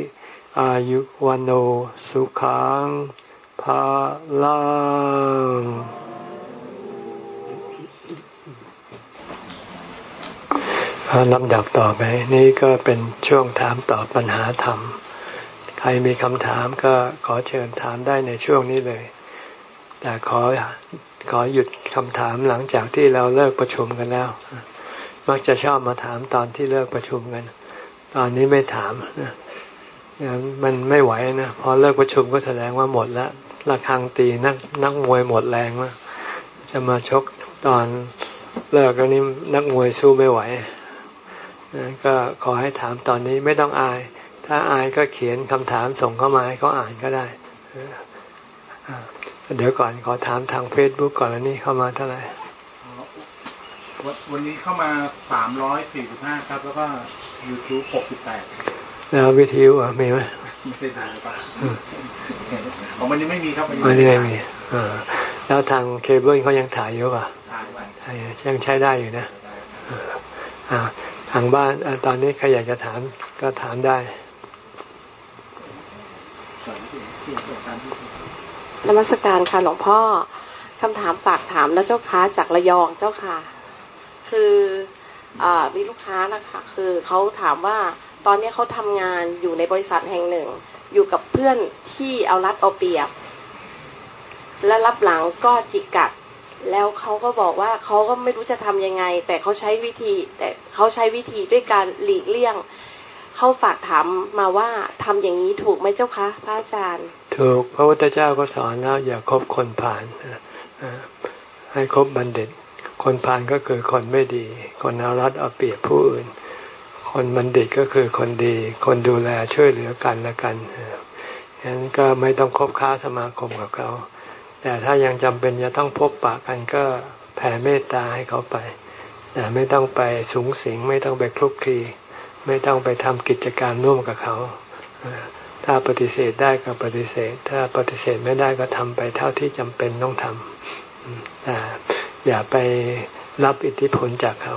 อายุวันโอสุขังภาลัง ลำดับต่อไปนี่ก็เป็นช่วงถามตอบปัญหาธรรม ใครมีคำถามก็ขอเชิญถามได้ในช่วงนี้เลย แต่ขอขอหยุดคำถามหลังจากที่เราเลิกประชุมกันแล้ว มักจะชอบมาถามตอนที่เลิกประชุมกัน ตอนนี้ไม่ถามนะมันไม่ไหวนะพอเลิกประชุมก็แสดงว่าหมดแล้วระฆังตีนักนักมวยหมดแรงแล้วจะมาชกตอนเลิกก็นี้นักมวยสู้ไม่ไหว ก็ขอให้ถามตอนนี้ไม่ต้องอาย ถ้าอายก็เขียนคำถามส่งเข้ามาให้เขาอ่านก็ได้ เดี๋ยวก่อนขอถามทางเฟซบุ๊กก่อนแล้วนี่เข้ามาเท่าไหร่วันนี้เข้ามาสามร้อยสี่สิบห้าครับ แล้วก็ยูทูบหกสิบแปดแล้ววิทยุอะมีไหมไม่ใช่ทางป่ะของมันยังไม่มีครับมันยังไม่มีแล้วทางเคเบิลเขายังถ่ายอยู่ป่ะถ่ายยังใช้ได้อยู่นะอ่า ทางบ้านอตอนนี้ใครอยากจะถามก็ถามได้นมัสการค่ะหลวงพ่อคำถามฝากถามแล้วเจ้าค้าจากระยองเจ้าค่ะ คืออมีลูกค้านะคะ คือเขาถามว่าตอนนี้เขาทำงานอยู่ในบริษัทแห่งหนึ่ง อยู่กับเพื่อนที่เอารัดเอาเปรียบ และรับหลังก็จิกกัด แล้วเขาก็บอกว่าเขาก็ไม่รู้จะทํำยังไง แต่เขาใช้วิธี แต่เขาใช้วิธีด้วยการหลีกเลี่ยงเขาฝากถามมาว่าทำอย่างนี้ถูกไหมเจ้าคะพระอาจารย์ ถูกพระพุทธเจ้าก็สอนแล้วอย่าคบคนผ่านให้คบบัณฑิต คนผ่านก็คือคนไม่ดี คนเอารัดเอาเปรียบผู้อื่น คนบัณฑิตก็คือคนดี คนดูแลช่วยเหลือกันและกันฉะนั้นก็ไม่ต้องคบค้าสมาคมกับเขา แต่ถ้ายังจำเป็นจะต้องพบปะกันก็แผ่เมตตาให้เขาไป แต่ไม่ต้องไปสูงสิงไม่ต้องไปคลุกคลีไม่ต้องไปทำกิจการร่วมกับเขา ถ้าปฏิเสธได้ก็ปฏิเสธ ถ้าปฏิเสธไม่ได้ก็ทำไปเท่าที่จำเป็นต้องทำแต่อย่าไปรับอิทธิพลจากเขา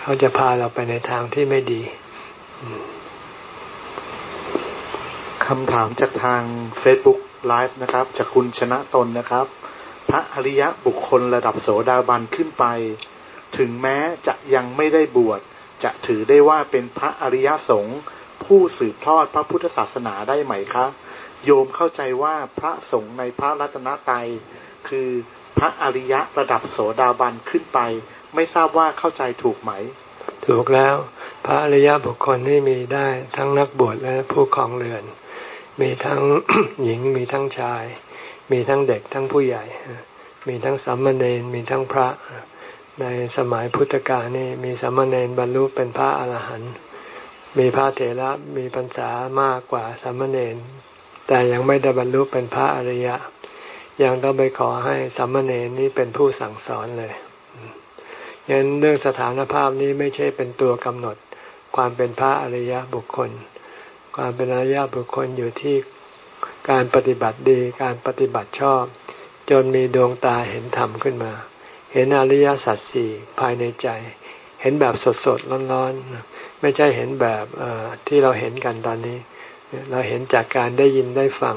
เขาจะพาเราไปในทางที่ไม่ดีคำถามจากทาง Facebook ไลฟ์นะครับจากคุณชนะตนนะครับ พระอริยะบุคคลระดับโสดาบันขึ้นไป ถึงแม้จะยังไม่ได้บวชจะถือได้ว่าเป็นพระอริยสงฆ์ผู้สืบทอดพระพุทธศาสนาได้ไหมคะ โยมเข้าใจว่าพระสงฆ์ในพระรัตนตรัยคือพระอริยะระดับโสดาบันขึ้นไป ไม่ทราบว่าเข้าใจถูกไหม ถูกแล้ว พระอริยบุคคลที่มีได้ทั้งนักบวชและผู้ครองเรือน มีทั้งหญิงมีทั้งชาย มีทั้งเด็กทั้งผู้ใหญ่ มีทั้งสัมมาเนนมีทั้งพระ ในสมัยพุทธกาลนี่มีสัมมาเนนบรรลุเป็นพระอรหันต์มีพระเถระมีพรรษามากกว่าสัมมาเนนแต่ยังไม่ได้บรรลุเป็นพระอริยะ ยังต้องไปขอให้สัมมาเนนนี้เป็นผู้สั่งสอนเลยยันเรื่องสถานภาพนี้ไม่ใช่เป็นตัวกำหนดความเป็นพระอริยะบุคคล ความเป็นอริยบุคคลอยู่ที่การปฏิบัติดีการปฏิบัติชอบ จนมีดวงตาเห็นธรรมขึ้นมา เห็นอริยสัจสี่ภายในใจ เห็นแบบสดๆร้อนๆ ไม่ใช่เห็นแบบที่เราเห็นกันตอนนี้ เราเห็นจากการได้ยินได้ฟัง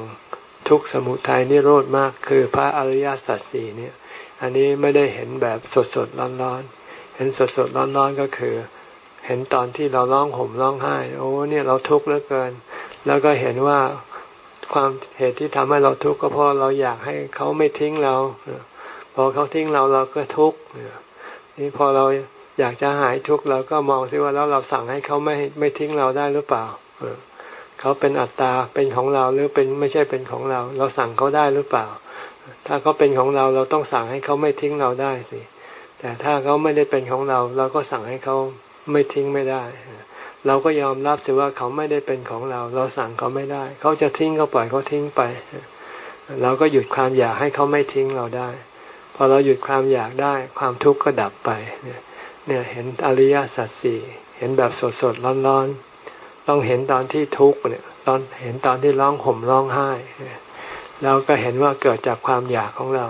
ทุกสมุทัยนิโรธมากคือพระอริยสัจสี่เนี่ย อันนี้ไม่ได้เห็นแบบสดๆร้อนๆ เห็นสดๆร้อนๆก็คือ เห็นตอนที่เราร้องห่มร้องไห้ โอ้เนี่ยเราทุกข์เหลือเกิน แล้วก็เห็นว่าความเหตุที่ทำให้เราทุกข์ก็เพราะเราอยากให้เขาไม่ทิ้งเราพอเขาทิ้งเราเราก็ทุกข์นี่พอเราอยากจะหายทุกข์เราก็มองซิว่าแล้วเราสั่งให้เขาไม่ไม่ทิ้งเราได้หรือเปล่าเขาเป็นอัตตาเป็นของเราหรือเป็นไม่ใช่เป็นของเรา เราสั่งเขาได้หรือเปล่า ถ้าเขาเป็นของเราเราต้องสั่งให้เขาไม่ทิ้งเราได้สิแต่ถ้าเขาไม่ได้เป็นของเรา เราก็สั่งให้เขา ไม่ทิ้งไม่ได้ เราก็ยอมรับสิว่าเขาไม่ได้เป็นของเรา เราสั่งเขาไม่ได้ เขาจะทิ้งก็ปล่อยเขาทิ้งไปเราก็หยุดความอยากให้เขาไม่ทิ้งเราได้ พอเราหยุดความอยากได้ความทุกข์ก็ดับไปเนี่ยเห็นอริยสัจสี่เห็นแบบสดสดร้อนร้อนต้องเห็นตอนที่ทุกข์เนี่ย ตอนเห็นตอนที่ร้องห่มร้องไห้แล้วก็เห็นว่าเกิดจากความอยากของเรา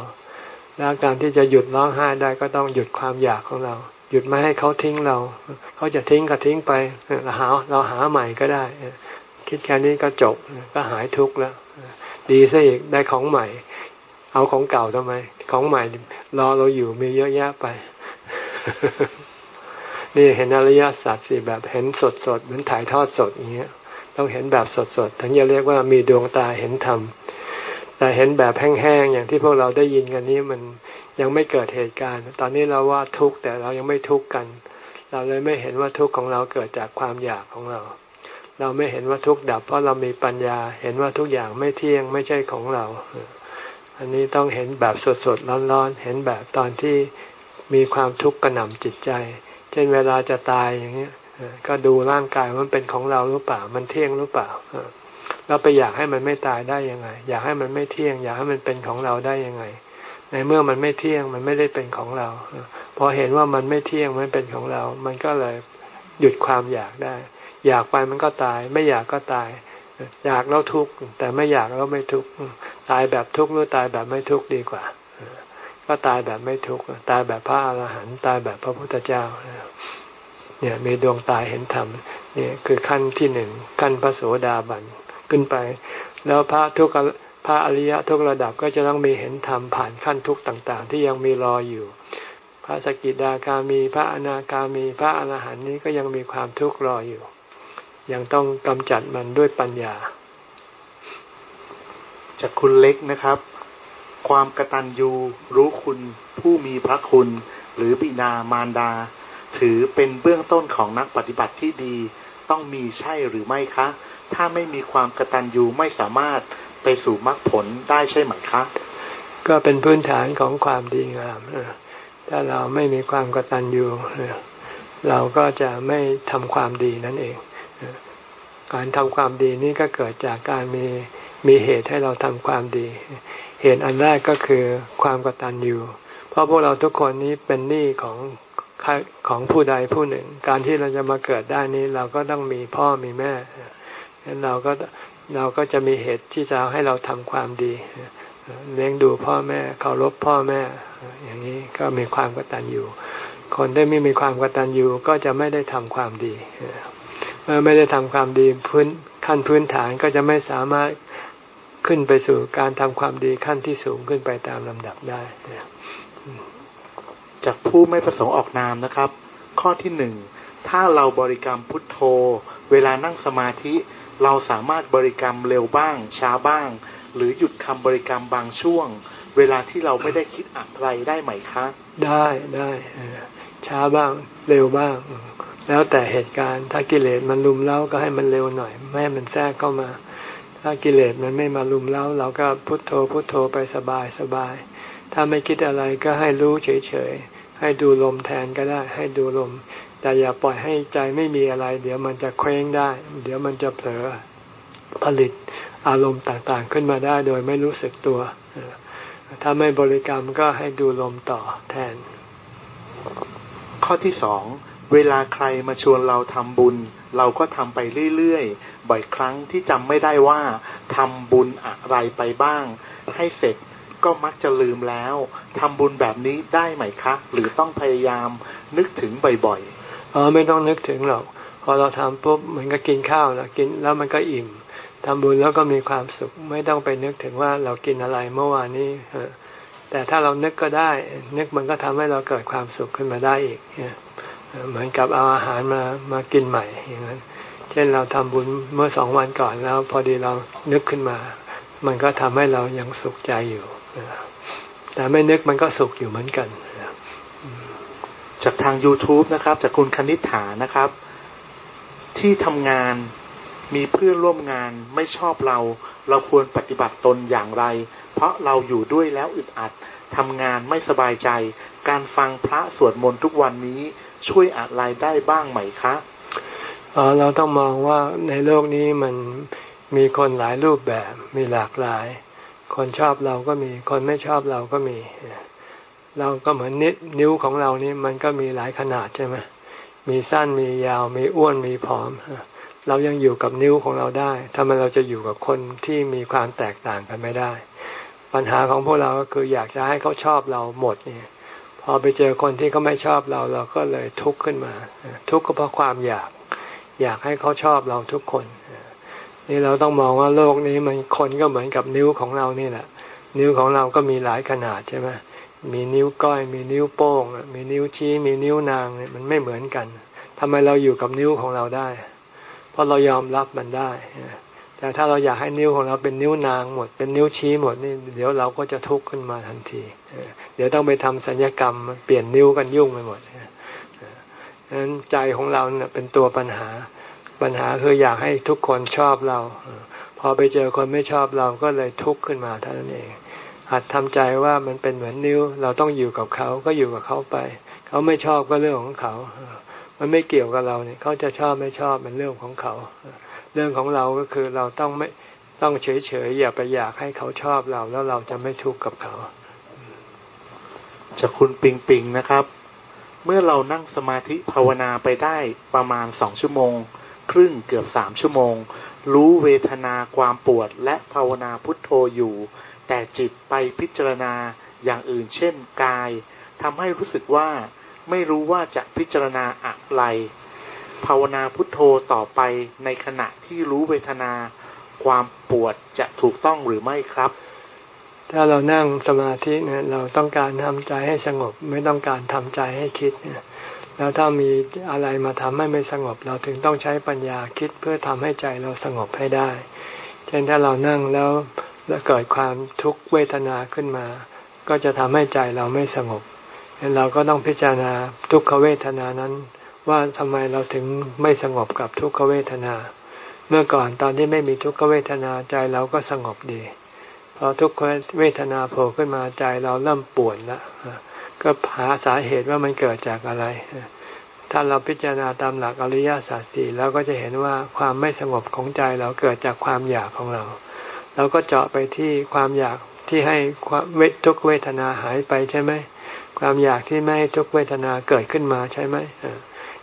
แล้วการที่จะหยุดร้องไห้ได้ก็ต้องหยุดความอยากของเรา หยุดไม่ให้เขาทิ้งเรา เขาจะทิ้งก็ทิ้งไปเราหาเราหาใหม่ก็ได้ คิดแค่นี้ก็จบก็หายทุกข์แล้ว ดีซะอีกได้ของใหม่ เอาของเก่าทำไม ของใหม่รอเราอยู่มีเยอะแยะไป นี่เห็นอริยสัจสี่แบบเห็นสดสดเหมือนถ่ายทอดสดอย่างเงี้ย ต้องเห็นแบบสดสดถึงจะเรียกว่ามีดวงตาเห็นธรรมแต่เห็นแบบแห้งๆอย่างที่พวกเราได้ยินกันนี้มัน ยังไม่เกิดเหตุการณ์ ตอนนี้เราว่าทุกข์แต่เรายังไม่ทุกข์กัน เราเลยไม่เห็นว่าทุกข์ของเราเกิดจากความอยากของเรา เราไม่เห็นว่าทุกข์ดับ เพราะเรามีปัญญา เห็นว่าทุกอย่างไม่เที่ยงไม่ใช่ของเรา อันนี้ต้องเห็นแบบสดๆร้อนๆ เห็นแบบตอนที่มีความทุกข์กระหน่ำจิตใจ เช่นเวลาจะตายอย่างเงี้ยก็ดูร่างกายมันเป็นของเราหรือเปล่า มันเที่ยงหรือเปล่าเราไปอยากให้มันไม่ตายได้ยังไง อยากให้มันไม่เที่ยง อยากให้มันเป็นของเราได้ยังไง ในเมื่อมันไม่เที่ยงมันไม่ได้เป็นของเรา พอเห็นว่ามันไม่เที่ยงมันเป็นของเรา มันก็เลยหยุดความอยากได้ อยากไปมันก็ตาย ไม่อยากก็ตาย อยากแล้วทุกข์แต่ไม่อยากแล้วไม่ทุกข์ตายแบบทุกข์หรือตายแบบไม่ทุกข์ดีกว่า ก็ตายแบบไม่ทุกข์ตายแบบพระอรหันต์ตายแบบพระพุทธเจ้าเนี่ยมีดวงตาเห็นธรรมเนี่ยคือขั้นที่หนึ่งขั้นพระโสดาบันขึ้นไป แล้วพระทุกข พระอริยะทุกระดับก็จะต้องมีเห็นธรรมผ่านขั้นทุกต่างๆ ที่ยังมีรออยู่ พระสกิดาคามีพระอนาคามีพระอรหันต์นี้ก็ยังมีความทุกข์รออยู่ ยังต้องกำจัดมันด้วยปัญญา จากคุณเล็กนะครับ ความกตัญญูรู้คุณผู้มีพระคุณ หรือบิดามารดา ถือเป็นเบื้องต้นของนักปฏิบัติที่ดี ต้องมีใช่หรือไม่คะ ถ้าไม่มีความกตัญญูไม่สามารถ ไปสู่มรรคผลได้ใช่ไหมคะ ก็เป็นพื้นฐานของความดีงามถ้าเราไม่มีความกตัญญูเราก็จะไม่ทำความดีนั่นเอง การทำความดีนี่ก็เกิดจากการมีมีเหตุให้เราทำความดี เหตุอันแรกก็คือความกตัญญูเพราะพวกเราทุกคนนี้เป็นหนี้ของของผู้ใดผู้หนึ่ง การที่เราจะมาเกิดได้นี้เราก็ต้องมีพ่อมีแม่ฉะนั้นเราก็ เราก็จะมีเหตุที่จะให้เราทำความดี เลี้ยงดูพ่อแม่เคารพพ่อแม่ อย่างนี้ก็มีความกตัญญูคนที่ไม่มีความกตัญญูก็จะไม่ได้ทำความดีเมื่อไม่ได้ทำความดีพื้นขั้นพื้นฐานก็จะไม่สามารถขึ้นไปสู่การทำความดีขั้นที่สูงขึ้นไปตามลำดับได้จากผู้ไม่ประสงค์ออกนามนะครับ ข้อที่หนึ่งถ้าเราบริกรรมพุทโธ เวลานั่งสมาธิ เราสามารถบริกรรมเร็วบ้าง ช้าบ้าง หรือหยุดคำบริกรรมบางช่วง เวลาที่เราไม่ได้คิดอะไรได้ไหมคะ ได้ได้ช้าบ้างเร็วบ้าง แล้วแต่เหตุการณ์ถ้ากิเลสมันลุมเล้าก็ให้มันเร็วหน่อยไม่ให้มันแทรกเข้ามา ถ้ากิเลสมันไม่มาลุมเล้าเราก็พุโทโธพุโทโธไปสบายสบาย ถ้าไม่คิดอะไรก็ให้รู้เฉยๆให้ดูลมแทนก็ได้ ให้ดูลม แต่อย่าปล่อยให้ใจไม่มีอะไร เดี๋ยวมันจะเคว้งได้ เดี๋ยวมันจะเผลอผลิตอารมณ์ต่างๆขึ้นมาได้โดยไม่รู้สึกตัว ถ้าไม่บริกรรมก็ให้ดูลมต่อแทน ข้อที่สองเวลาใครมาชวนเราทำบุญ เราก็ทำไปเรื่อยๆ บ่อยครั้งที่จำไม่ได้ว่าทำบุญอะไรไปบ้าง ให้เสร็จก็มักจะลืมแล้วทำบุญแบบนี้ได้ไหมคะ หรือต้องพยายามนึกถึงบ่อยๆ อ๋อไม่ต้องนึกถึงหรอก พอเราทำปุ๊บมันก็กินข้าวแล้วกินแล้วมันก็อิ่มทำบุญแล้วก็มีความสุข ไม่ต้องไปนึกถึงว่าเรากินอะไรเมื่อวานนี้แต่ถ้าเรานึกก็ได้ นึกมันก็ทำให้เราเกิดความสุขขึ้นมาได้อีกเหมือนกับเอาอาหารมามากินใหม่อย่างนั้นเช่นเราทำบุญเมื่อสองวันก่อนแล้ว พอดีเรานึกขึ้นมา มันก็ทำให้เรายังสุขใจอยู่แต่ไม่นึกมันก็สุขอยู่เหมือนกัน จากทาง YouTube นะครับ จากคุณคณิษฐานะครับ ที่ทำงานมีเพื่อนร่วมงานไม่ชอบเรา เราควรปฏิบัติตนอย่างไร เพราะเราอยู่ด้วยแล้วอึดอัดทำงานไม่สบายใจ การฟังพระสวดมนต์ทุกวันนี้ช่วยอะไรได้บ้างไหมคะเราต้องมองว่าในโลกนี้มันมีคนหลายรูปแบบมีหลากหลาย คนชอบเราก็มี คนไม่ชอบเราก็มี เราก็เหมือนนิดนิ้วของเรานี่มันก็มีหลายขนาดใช่ไหมมีสั้นมียาว มีอ้วนมีผอม เรายังอยู่กับนิ้วของเราได้ทำไมเราจะอยู่กับคนที่มีความแตกต่างกันไม่ได้ ปัญหาของพวกเราก็คืออยากจะให้เขาชอบเราหมดเนี่ยพอไปเจอคนที่เขาไม่ชอบเราเราก็เลยทุกข์ขึ้นมา ทุกข์ก็เพราะความอยาก อยากให้เขาชอบเราทุกคน นี่เราต้องมองว่าโลกนี้มันคนก็เหมือนกับนิ้วของเรานี่แหละ นิ้วของเราก็มีหลายขนาดใช่ไหม มีนิ้วก้อย มีนิ้วโป้ง มีนิ้วชี้ มีนิ้วนางเนี่ยมันไม่เหมือนกันทำไมเราอยู่กับนิ้วของเราได้ เพราะเรายอมรับมันได้ แต่ถ้าเราอยากให้นิ้วของเราเป็นนิ้วนางหมด เป็นนิ้วชี้หมดนี่เดี๋ยวเราก็จะทุกข์ขึ้นมาทันที เดี๋ยวต้องไปทำสัญญกรรมเปลี่ยนนิ้วกันยุ่งไปหมดดังนั้นใจของเราเนี่ยเป็นตัวปัญหา ปัญหาคืออยากให้ทุกคนชอบเรา พอไปเจอคนไม่ชอบเราก็เลยทุกข์ขึ้นมาเท่านั้นเอง หัดทำใจว่ามันเป็นเหมือนนิ้ว เราต้องอยู่กับเขาก็อยู่กับเขาไป เขาไม่ชอบก็เรื่องของเขา มันไม่เกี่ยวกับเราเนี่ยเขาจะชอบไม่ชอบเป็นเรื่องของเขา เรื่องของเราก็คือเราต้องไม่ต้องเฉยเฉยอย่าไปอยากให้เขาชอบเราแล้วเราจะไม่ทุกข์กับเขาจากคุณปิงปิงนะครับ เมื่อเรานั่งสมาธิภาวนาไปได้ประมาณสองชั่วโมง ครึ่งเกือบสามชั่วโมง รู้เวทนาความปวดและภาวนาพุทโธอยู่ แต่จิตไปพิจารณาอย่างอื่นเช่นกายทำให้รู้สึกว่าไม่รู้ว่าจะพิจารณาอะไร ภาวนาพุทโธต่อไปในขณะที่รู้เวทนา ความปวดจะถูกต้องหรือไม่ครับ ถ้าเรานั่งสมาธิเนี่ยเราต้องการทำใจให้สงบ ไม่ต้องการทำใจให้คิดเนี่ยแล้วถ้ามีอะไรมาทำให้ไม่สงบ เราถึงต้องใช้ปัญญาคิดเพื่อทำให้ใจเราสงบให้ได้ เช่นถ้าเรานั่งแล้ว แล้วเกิดความทุกขเวทนาขึ้นมา ก็จะทำให้ใจเราไม่สงบเราก็ต้องพิจารณาทุกขเวทนานั้น ว่าทำไมเราถึงไม่สงบกับทุกขเวทนา เมื่อก่อนตอนที่ไม่มีทุกขเวทนาใจเราก็สงบดีพอทุกขเวทนาโผล่ขึ้นมาใจเราเริ่มปวดละก็หาสาเหตุว่ามันเกิดจากอะไร ถ้าเราพิจารณาตามหลักอริยสัจสี่เราก็จะเห็นว่าความไม่สงบของใจเราเกิดจากความอยากของเรา เราก็เจาะไปที่ความอยากที่ให้ความเวททุกเวทนาหายไปใช่ไหมความอยากที่ไม่ให้ทุกเวทนาเกิดขึ้นมาใช่ไหม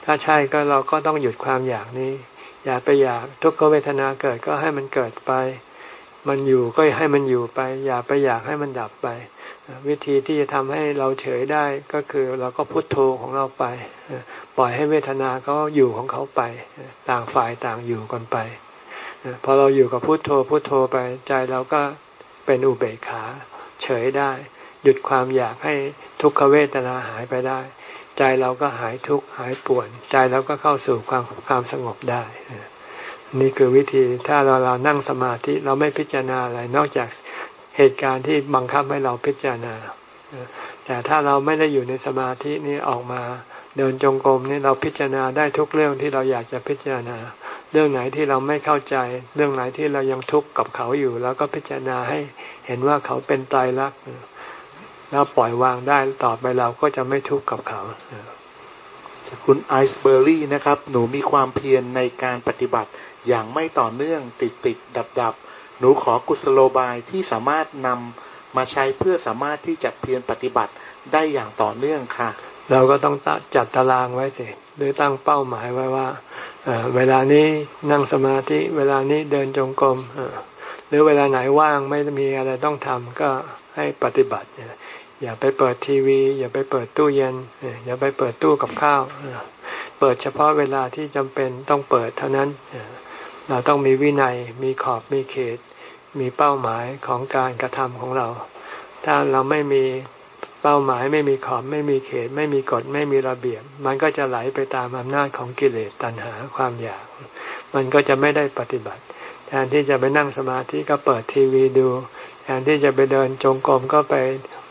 ถ้าใช่ก็เราก็ต้องหยุดความอยากนี้ อย่าไปอยากทุกเวทนาเกิดก็ให้มันเกิดไป มันอยู่ก็ให้มันอยู่ไป อย่าไปอยากให้มันดับไป วิธีที่จะทำให้เราเฉยได้ก็คือเราก็พุโทโธของเราไป ปล่อยให้เวทนาเขาอยู่ของเขาไป ต่างฝ่ายต่างอยู่กันไป พอเราอยู่กับพุโทโธพุโทโธไปใจเราก็เป็นอุเบกขา เฉยได้ หยุดความอยากให้ทุกขเวทนาหายไปได้ ใจเราก็หายทุกข์หายปวดใจเราก็เข้าสู่ความความสงบได้ นี่คือวิธีถ้าเราเรานั่งสมาธิเราไม่พิจารณาอะไรนอกจากเหตุการณ์ที่บังคับให้เราพิจารณาแต่ถ้าเราไม่ได้อยู่ในสมาธินี้ออกมา เดินจงกรมนี่เราพิจารณาได้ทุกเรื่องที่เราอยากจะพิจารณา เรื่องไหนที่เราไม่เข้าใจ เรื่องไหนที่เรายังทุกข์กับเขาอยู่ แล้วก็พิจารณาให้เห็นว่าเขาเป็นตายรักแล้วปล่อยวางได้ต่อไปเราก็จะไม่ทุกข์กับเขาคุณไอซ์เบอร์รี่นะครับ หนูมีความเพียรในการปฏิบัติอย่างไม่ต่อเนื่องติดติดดับดับหนูขอกุศโลบายที่สามารถนำมาใช้เพื่อสามารถที่จะเพียรปฏิบัติได้อย่างต่อเนื่องค่ะ เราก็ต้องจัดตารางไว้สิ หรือตั้งเป้าหมายไว้ว่าเวลานี้นั่งสมาธิ เวลานี้เดินจงกรมหรือเวลาไหนว่างไม่มีอะไรต้องทำก็ให้ปฏิบัติ อย่าไปเปิดทีวี อย่าไปเปิดตู้เย็น อย่าไปเปิดตู้กับข้าว เปิดเฉพาะเวลาที่จำเป็นต้องเปิดเท่านั้น เราต้องมีวินัย มีขอบมีเขต มีเป้าหมายของการกระทำของเรา ถ้าเราไม่มี ป้าหมายไม่มีขอบไม่มีเขต ไม่มีกฎไม่มีระเบียบ มันก็จะไหลไปตามอำนาจของกิเลสตัณหาความอยาก มันก็จะไม่ได้ปฏิบัติ แทนที่จะไปนั่งสมาธิก็เปิดทีวีดู แทนที่จะไปเดินจงกรมก็ไป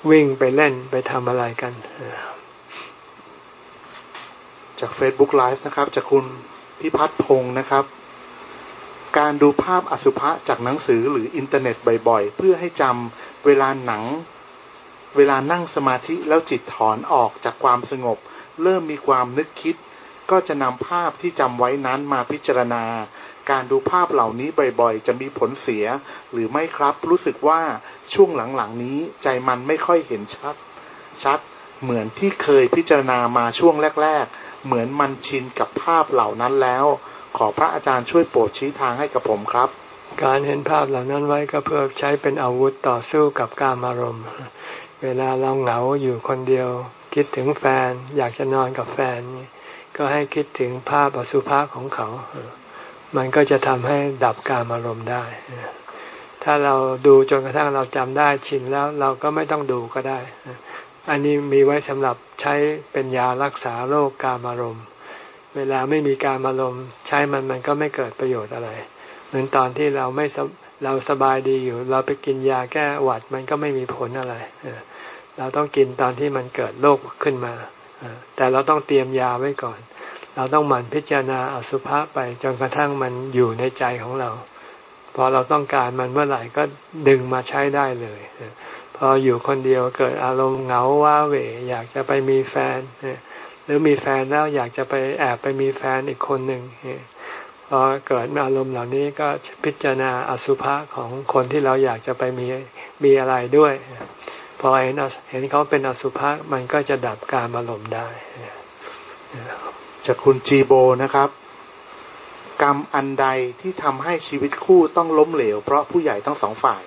วิ่งไปเล่นไปทำอะไรกัน จาก Facebook Live นะครับ จากคุณพิพัฒน์พงศ์นะครับ การดูภาพอสุภะจากหนังสือหรืออินเทอร์เน็ตบ่อยๆ เพื่อให้จำเวลาหนัง เวลานั่งสมาธิแล้วจิตถอนออกจากความสงบ เริ่มมีความนึกคิด ก็จะนำภาพที่จำไว้นั้นมาพิจารณา การดูภาพเหล่านี้บ่อยๆ จะมีผลเสีย หรือไม่ครับรู้สึกว่าช่วงหลังๆนี้ใจมันไม่ค่อยเห็นชัด ชัดเหมือนที่เคยพิจารณามาช่วงแรก ๆ เหมือนมันชินกับภาพเหล่านั้นแล้ว ขอพระอาจารย์ช่วยโปรดชี้ทางให้กับผมครับ การเห็นภาพเหล่านั้นไว้ก็เพื่อใช้เป็นอาวุธต่อสู้กับการอารมณ์ เวลาเราเหงาอยู่คนเดียว คิดถึงแฟน อยากจะนอนกับแฟน ก็ให้คิดถึงภาพอสุภาพของเขา มันก็จะทำให้ดับการอารมณ์ได้ ถ้าเราดูจนกระทั่งเราจำได้ชินแล้วเราก็ไม่ต้องดูก็ได้ อันนี้มีไว้สำหรับใช้เป็นยารักษาโรคการอารมณ์ เวลาไม่มีการอารมณ์ ใช้มันมันก็ไม่เกิดประโยชน์อะไร เหมือนตอนที่เราไม่ เราสบายดีอยู่ เราไปกินยาแก้หวัดมันก็ไม่มีผลอะไรเราต้องกินตอนที่มันเกิดโรคขึ้นมาแต่เราต้องเตรียมยาไว้ก่อน เราต้องหมั่นพิจารณาอสุภะไปจนกระทั่งมันอยู่ในใจของเรา พอเราต้องการมันเมื่อไหร่ก็ดึงมาใช้ได้เลยพออยู่คนเดียวเกิดอารมณ์เหงาว้าเหวอยากจะไปมีแฟนหรือมีแฟนแล้วอยากจะไปแอบไปมีแฟนอีกคนหนึ่ง พอเกิดอารมณ์เหล่านี้ก็พิจารณาอสุภะของคนที่เราอยากจะไปมีมีอะไรด้วย พอเห็นเห็นเขาเป็นอสุภะมันก็จะดับการอารมณ์ได้จากคุณจีโบนะครับ กรรมอันใดที่ทำให้ชีวิตคู่ต้องล้มเหลว เพราะผู้ใหญ่ทั้งสองฝ่าย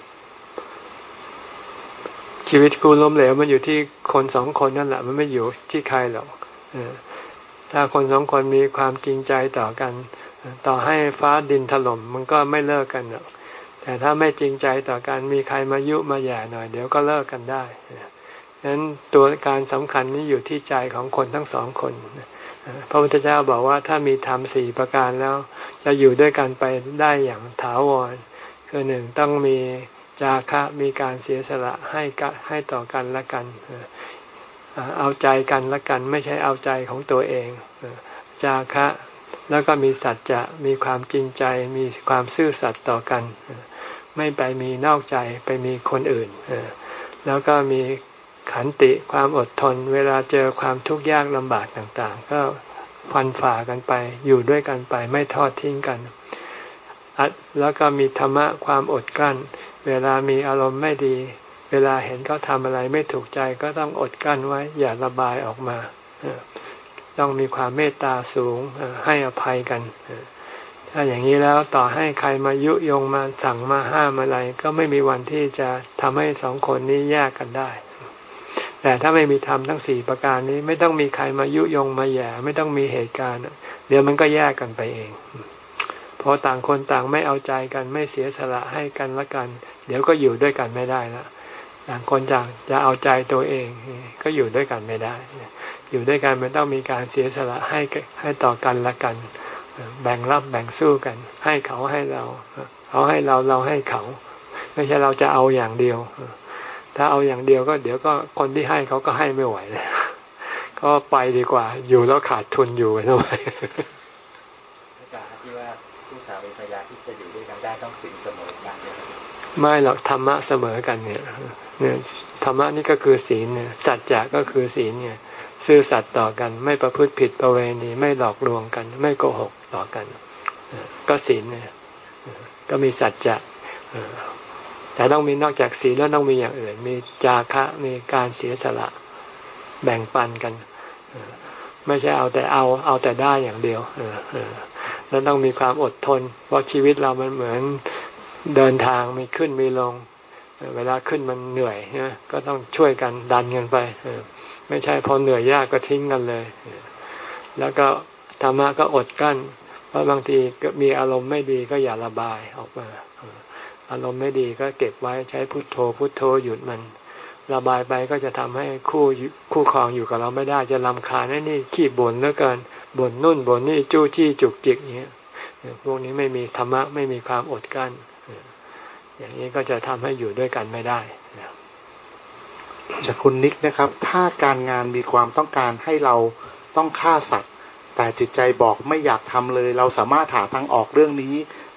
ชีวิตคู่ล้มเหลวมันอยู่ที่คนสองคนนั่นแหละ มันไม่อยู่ที่ใครหรอกถ้าคนสองคนมีความจริงใจต่อกัน ต่อให้ฟ้าดินถล่มมันก็ไม่เลิกกันหรอกแต่ถ้าไม่จริงใจต่อกันมีใครมายุมาแย่หน่อย เดี๋ยวก็เลิกกันได้ดังนั้นตัวการสำคัญนี้อยู่ที่ใจของคนทั้งสองคนพระพุทธเจ้าบอกว่าถ้ามีธรรมสี่ประการแล้ว จะอยู่ด้วยกันไปได้อย่างถาวร คือหนึ่งต้องมีจาคะมีการเสียสละให้ให้ต่อกันและกัน เอาใจกันและกัน ไม่ใช่เอาใจของตัวเอง จาคะ แล้วก็มีสัจจะมีความจริงใจ มีความซื่อสัตย์ต่อกัน ไม่ไปมีนอกใจไปมีคนอื่น แล้วก็มีขันติความอดทน เวลาเจอความทุกข์ยากลำบากต่างๆ ก็ฟันฝ่ากันไปอยู่ด้วยกันไปไม่ทอดทิ้งกัน แล้วก็มีธรรมะความอดกลั้น เวลามีอารมณ์ไม่ดี เวลาเห็นเขาทำอะไรไม่ถูกใจก็ต้องอดกลั้นไว้อย่าระบายออกมา ต้องมีความเมตตาสูงให้อภัยกัน ถ้าอย่างนี้แล้วต่อให้ใครมายุยงมาสั่งมาห้ามอะไร ก็ไม่มีวันที่จะทำให้สองคนนี้แยกกันได้ แต่ถ้าไม่มีธรรมทั้งสี่ประการนี้ ไม่ต้องมีใครมายุยงมาแย่ไม่ต้องมีเหตุการณ์ เดี๋ยวมันก็แยกกันไปเองพอต่างคนต่างไม่เอาใจกันไม่เสียสละให้กันละกัน เดี๋ยวก็อยู่ด้วยกันไม่ได้ละต่างคนต่างจะเอาใจตัวเอง ก็อยู่ด้วยกันไม่ได้ อยู่ด้วยกันมันต้องมีการเสียสละให้ให้ต่อกันละกัน แบ่งรับแบ่งสู้กัน ให้เขาให้เราเขาให้เราเราให้เขา ไม่ใช่เราจะเอาอย่างเดียว ถ้าเอาอย่างเดียวก็ เดี๋ยวก็คนที่ให้เขาก็ให้ไม่ไหวเลยก็ไปดีกว่า อยู่แล้วขาดทุนอยู่ทำไมอาจารย์ที่ว่าผู้สามีภรรยาที่จะอยู่ด้วยกันได้ต้องสินเสมอกันไม่หรอกธรรมะเสมอกันเนี่ยเนี่ยธรรมะนี่ก็คือศีลเนี่ยสัจจะก็คือศีลเนี่ย ซื่อสัตย์ต่อกัน ไม่ประพฤติผิดประเวณีไม่หลอกลวงกัน ไม่โกหกต่อกัน ก็ศีลเนี่ยก็มีสัจจะแต่ต้องมีนอกจากศีลแล้วต้องมีอย่างอื่น มีจาคะมีการเสียสละแบ่งปันกันไม่ใช่เอาแต่เอาเอาแต่ได้อย่างเดียวแล้วต้องมีความอดทน เพราะชีวิตเรามันเหมือนเดินทางมีขึ้นมีลง เวลาขึ้นมันเหนื่อยก็ต้องช่วยกันดันกันไป ไม่ใช่พอเหนื่อยยากก็ทิ้งกันเลย แล้วก็ธรรมะก็อดกั้นเพราะบางทีก็มีอารมณ์ไม่ดีก็อย่าระบายออกมา อารมณ์ไม่ดีก็เก็บไว้ใช้พุทโธ พุทโธหยุดมัน ระบายไปก็จะทำให้คู่คู่ครองอยู่กับเราไม่ได้จะลำคาญนี่ขี้บ่นเหลือเกินบ่นนุ่นบ่นนี่จู้จี้จุกจิกอย่างเงี้ยพวกนี้ไม่มีธรรมะไม่มีความอดกั้นอย่างนี้ก็จะทำให้อยู่ด้วยกันไม่ได้ จากคุณนิกนะครับ ถ้าการงานมีความต้องการให้เราต้องฆ่าสัตว์ แต่จิตใจบอกไม่อยากทำเลย เราสามารถหาทางออกเรื่องนี้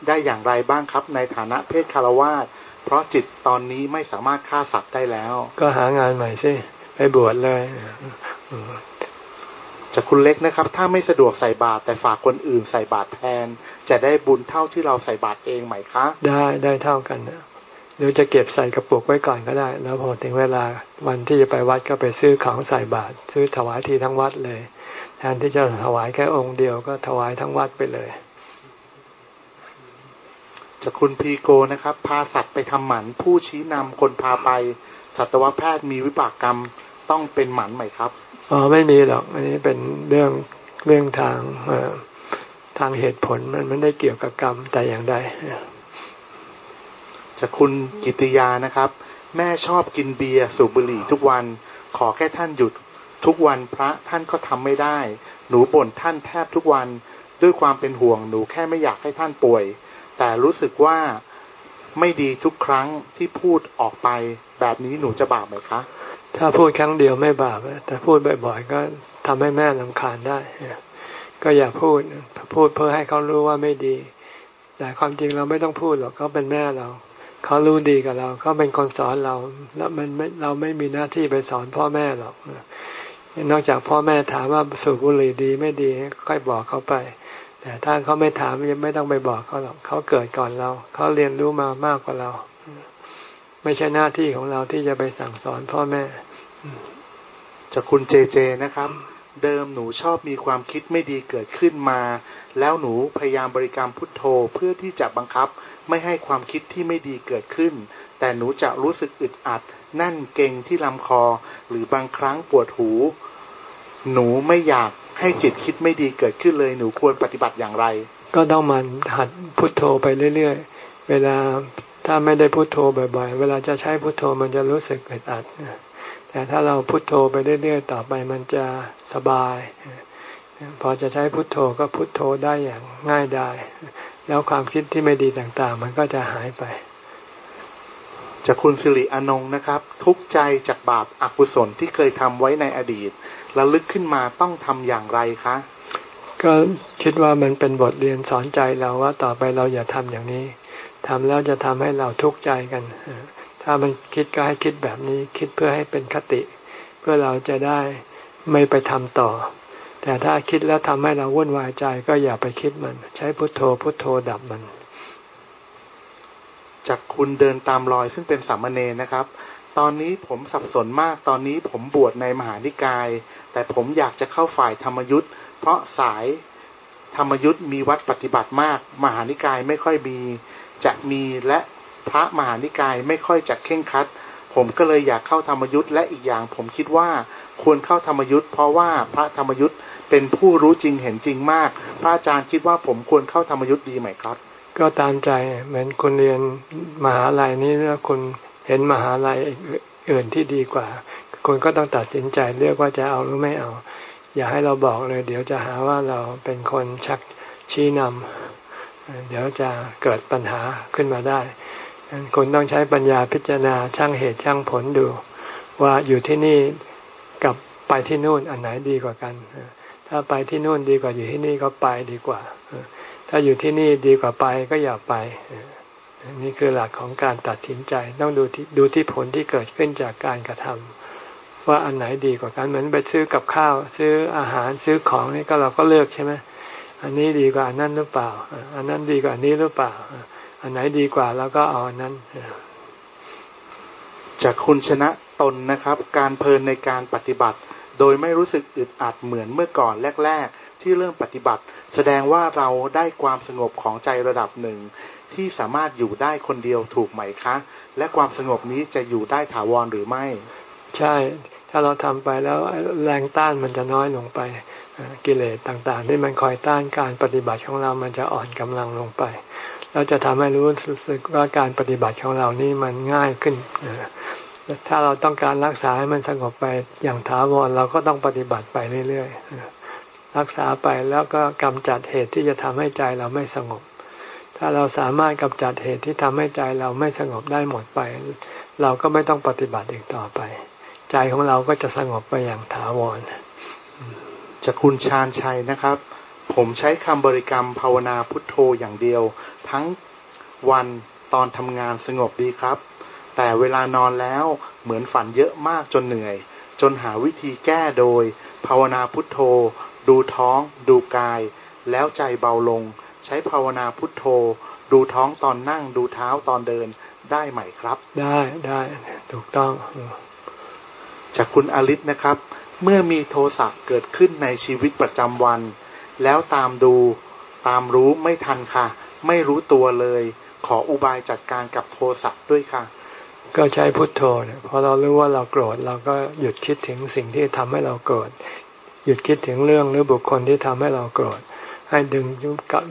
ได้อย่างไรบ้างครับ ในฐานะเพศคารวาสเพราะจิตตอนนี้ไม่สามารถฆ่าสัตว์ได้แล้ว ก็หางานใหม่สิไปบวชเลยจากคุณเล็กนะครับ ถ้าไม่สะดวกใส่บาตรแต่ฝากคนอื่นใส่บาตรแทน จะได้บุญเท่าที่เราใส่บาตรเองไหมคะ ได้ได้เท่ากันนะ หรือจะเก็บใส่กระปุกไว้ก่อนก็ได้ แล้วพอถึงเวลาวันที่จะไปวัดก็ไปซื้อของใส่บาตรซื้อถวายทีทั้งวัดเลย แทนที่จะถวายแค่องค์เดียวก็ถวายทั้งวัดไปเลยจากคุณพีโกนะครับพาสัตว์ไปทำหมัน ผู้ชี้นำคนพาไป สัตวแพทย์มีวิบากกรรมต้องเป็นหมันไหมครับอ๋อไม่มีหรอกอันนี้เป็นเรื่องเรื่องทางทางเหตุผลมันไม่ได้เกี่ยวกับกรรมแต่อย่างใด จากคุณกิติยานะครับ แม่ชอบกินเบียร์สูบบุหรี่ทุกวัน ขอแค่ท่านหยุดทุกวันพระท่านก็ทำไม่ได้ หนูบ่นท่านแทบทุกวันด้วยความเป็นห่วงหนูแค่ไม่อยากให้ท่านป่วย แต่รู้สึกว่าไม่ดีทุกครั้งที่พูดออกไป แบบนี้หนูจะบาปไหมคะ ถ้าพูดครั้งเดียวไม่บาปแต่พูดบ่อยๆก็ทำให้แม่ลำคาญได้ ก็อย่าพูดพูดเพื่อให้เขารู้ว่าไม่ดี แต่ความจริงเราไม่ต้องพูดหรอกเขาเป็นแม่เรา เขารู้ดีกับเราเขาเป็นคนสอนเราแล้วมันไม่เราไม่มีหน้าที่ไปสอนพ่อแม่หรอกนอกจากพ่อแม่ถามว่าสูบบุหรี่ดีไม่ดีค่อยบอกเขาไป แต่ถ้าเขาไม่ถามยังไม่ต้องไปบอกเขาหรอกเขาเกิดก่อนเราเขาเรียนรู้มามากกว่าเรา ไม่ใช่หน้าที่ของเราที่จะไปสั่งสอนพ่อแม่จากคุณเจเจนะครับ เดิมหนูชอบมีความคิดไม่ดีเกิดขึ้นมา แล้วหนูพยายามบริกรรมพุทโธเพื่อที่จะบังคับไม่ให้ความคิดที่ไม่ดีเกิดขึ้น แต่หนูจะรู้สึกอึดอัดแน่นเก่งที่ลำคอ หรือบางครั้งปวดหู หนูไม่อยากให้จิตคิดไม่ดีเกิดขึ้นเลยหนูควรปฏิบัติอย่างไร ก็ต้องมันหัดพุทโธไปเรื่อยๆ เวลาถ้าไม่ได้พุทโธบ่อยๆ เวลาจะใช้พุทโธมันจะรู้สึกอึดอัด แต่ถ้าเราพุโทโธไปเรื่อยๆต่อไปมันจะสบาย พอจะใช้พุโทโธก็พุโทโธได้อย่างง่ายได้แล้วความคิดที่ไม่ดีต่างๆ มันก็จะหายไป จากคุณสิริอนงนะครับ ทุกใจจากบาปอากุศลที่เคยทำไว้ในอดีตระลึกขึ้นมาต้องทำอย่างไรคะ ก็คิดว่ามันเป็นบทเรียนสอนใจเราว่าต่อไปเราอย่าทำอย่างนี้ทำแล้วจะทำให้เราทุกข์ใจกัน ถ้ามันคิดก็ให้คิดแบบนี้คิดเพื่อให้เป็นคติ เพื่อเราจะได้ไม่ไปทำต่อ แต่ถ้าคิดแล้วทำให้เราวุ่นวายใจก็อย่าไปคิดมัน ใช้พุทโธพุทโธดับมัน จากคุณเดินตามรอยซึ่งเป็นสามเณรนะครับ ตอนนี้ผมสับสนมากตอนนี้ผมบวชในมหานิกาย แต่ผมอยากจะเข้าฝ่ายธรรมยุทธ์เพราะสายธรรมยุทธ์มีวัดปฏิบัติมาก มหานิกายไม่ค่อยมี จะมีและ พระมหานิกายไม่ค่อยจะเข่งคัด ผมก็เลยอยากเข้าธรรมยุทธ์และอีกอย่างผมคิดว่าควรเข้าธรรมยุทธ์เพราะว่าพระธรรมยุทธ์เป็นผู้รู้จริงเห็นจริงมาก พระอาจารย์คิดว่าผมควรเข้าธรรมยุทธ์ดีไหมครับ ก็ตามใจเหมือนคุณเรียนมหาลัยนี้แล้วคุณเห็นมหาลัยอื่นที่ดีกว่าคุณก็ต้องตัดสินใจเลือกว่าจะเอาหรือไม่เอา อย่าให้เราบอกเลย เดี๋ยวจะหาว่าเราเป็นคนชักชี้นำเดี๋ยวจะเกิดปัญหาขึ้นมาได้ คุณต้องใช้ปัญญาพิจารณาช่างเหตุช่างผลดู ว่าอยู่ที่นี่กับไปที่นู่นอันไหนดีกว่ากัน ถ้าไปที่นู่นดีกว่าอยู่ที่นี่ก็ไปดีกว่า ถ้าอยู่ที่นี่ดีกว่าไปก็อย่าไป นี่คือหลักของการตัดสินใจ ต้องดูที่ดูที่ผลที่เกิดขึ้นจากการกระทำว่าอันไหนดีกว่ากันเหมือนไปซื้อกับข้าว ซื้ออาหารซื้อของนี่ก็เราก็เลือกใช่ไหมอันนี้ดีกว่าอันนั้นหรือเปล่า อันนั้นดีกว่าอันนี้หรือเปล่า อันไหนดีกว่าแล้วก็เอาอันนั้นจากคุณชนะตนนะครับ การเพลินในการปฏิบัติ โดยไม่รู้สึกอึดอัดเหมือนเมื่อก่อนแรก ๆ ที่เริ่มปฏิบัติ แสดงว่าเราได้ความสงบของใจระดับหนึ่ง ที่สามารถอยู่ได้คนเดียวถูกไหมคะ และความสงบนี้จะอยู่ได้ถาวรหรือไม่ ใช่ ถ้าเราทำไปแล้วแรงต้านมันจะน้อยลงไปกิเลสต่างๆ ที่มันคอยต้านการปฏิบัติของเรามันจะอ่อนกำลังลงไป เราจะทำให้รู้สึกว่าการปฏิบัติของเรานี่มันง่ายขึ้นถ้าเราต้องการรักษาให้มันสงบไปอย่างถาวรเราก็ต้องปฏิบัติไปเรื่อยๆรักษาไปแล้วก็กำจัดเหตุที่จะทำให้ใจเราไม่สงบ ถ้าเราสามารถกำจัดเหตุที่ทำให้ใจเราไม่สงบได้หมดไป เราก็ไม่ต้องปฏิบัติอีกต่อไป ใจของเราก็จะสงบไปอย่างถาวรจากคุณชาญชัยนะครับ ผมใช้คำบริกรรมภาวนาพุทโธอย่างเดียว ทั้งวันตอนทำงานสงบดีครับ แต่เวลานอนแล้วเหมือนฝันเยอะมากจนเหนื่อย จนหาวิธีแก้โดย ภาวนาพุทโธ ดูท้อง ดูกาย แล้วใจเบาลง ใช้ภาวนาพุทโธ ดูท้องตอนนั่ง ดูเท้าตอนเดินได้ไหมครับ ได้ได้ถูกต้อง จากคุณอลิศนะครับ เมื่อมีโทสะเกิดขึ้นในชีวิตประจำวัน แล้วตามดูตามรู้ไม่ทันค่ะ ไม่รู้ตัวเลย ขออุบายจัดการกับโทสะด้วยค่ะ ก็ใช้พุทโธเนี่ยพอเรารู้ว่าเราโกรธเราก็หยุดคิดถึงสิ่งที่ทำให้เราโกรธหยุดคิดถึงเรื่องหรือบุคคลที่ทำให้เราโกรธให้ดึง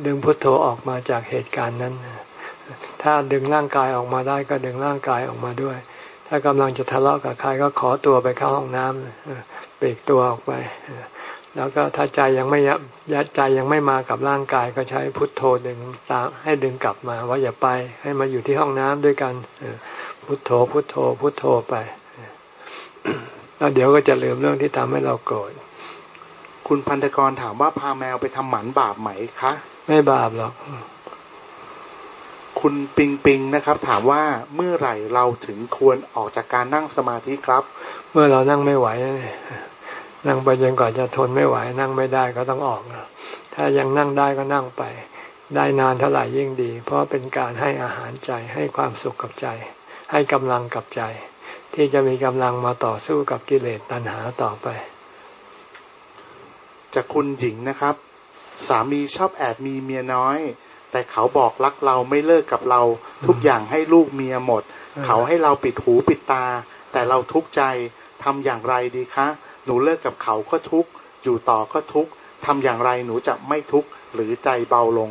ดึงพุทโธออกมาจากเหตุการณ์นั้นถ้าดึงร่างกายออกมาได้ก็ดึงร่างกายออกมาด้วย ถ้ากำลังจะทะเลาะกับใครก็ขอตัวไปเข้าห้องน้ำปลีกตัวออกไป แล้วก็ถ้าใจยังไม่ยัดใจยังไม่มากับร่างกายก็ใช้พุทโธดึงตามให้ดึงกลับมา ว่าอย่าไปให้มาอยู่ที่ห้องน้ำด้วยกันพุทโธพุทโธ พุทโธไปแล้วเดี๋ยวก็จะลืมเรื่องที่ทำให้เราโกรธคุณพันธกรถามว่าพาแมวไปทำหมันบาปไหมคะไม่บาปหรอกคุณปิงปิงนะครับ ถามว่าเมื่อไหร่เราถึงควรออกจากการนั่งสมาธิครับ เมื่อเรานั่งไม่ไหว นั่งไปจนกว่าจะทนไม่ไหว นั่งไม่ได้ก็ต้องออกถ้ายังนั่งได้ก็นั่งไป ได้นานเท่าไหร่ยิ่งดี เพราะเป็นการให้อาหารใจให้ความสุขกับใจ ให้กำลังกับใจ ที่จะมีกำลังมาต่อสู้กับกิเลสตัณหาต่อไป จากคุณหญิงนะครับ สามีชอบแอบมีเมียน้อยแต่เขาบอกรักเราไม่เลิกกับเราทุกอย่างให้ลูกเมียหมด เขาให้เราปิดหูปิดตา แต่เราทุกข์ใจทำอย่างไรดีคะ หนูเลิกกับเขาก็ทุกข์อยู่ต่อก็ทุกข์ทำอย่างไรหนูจะไม่ทุกข์หรือใจเบาลง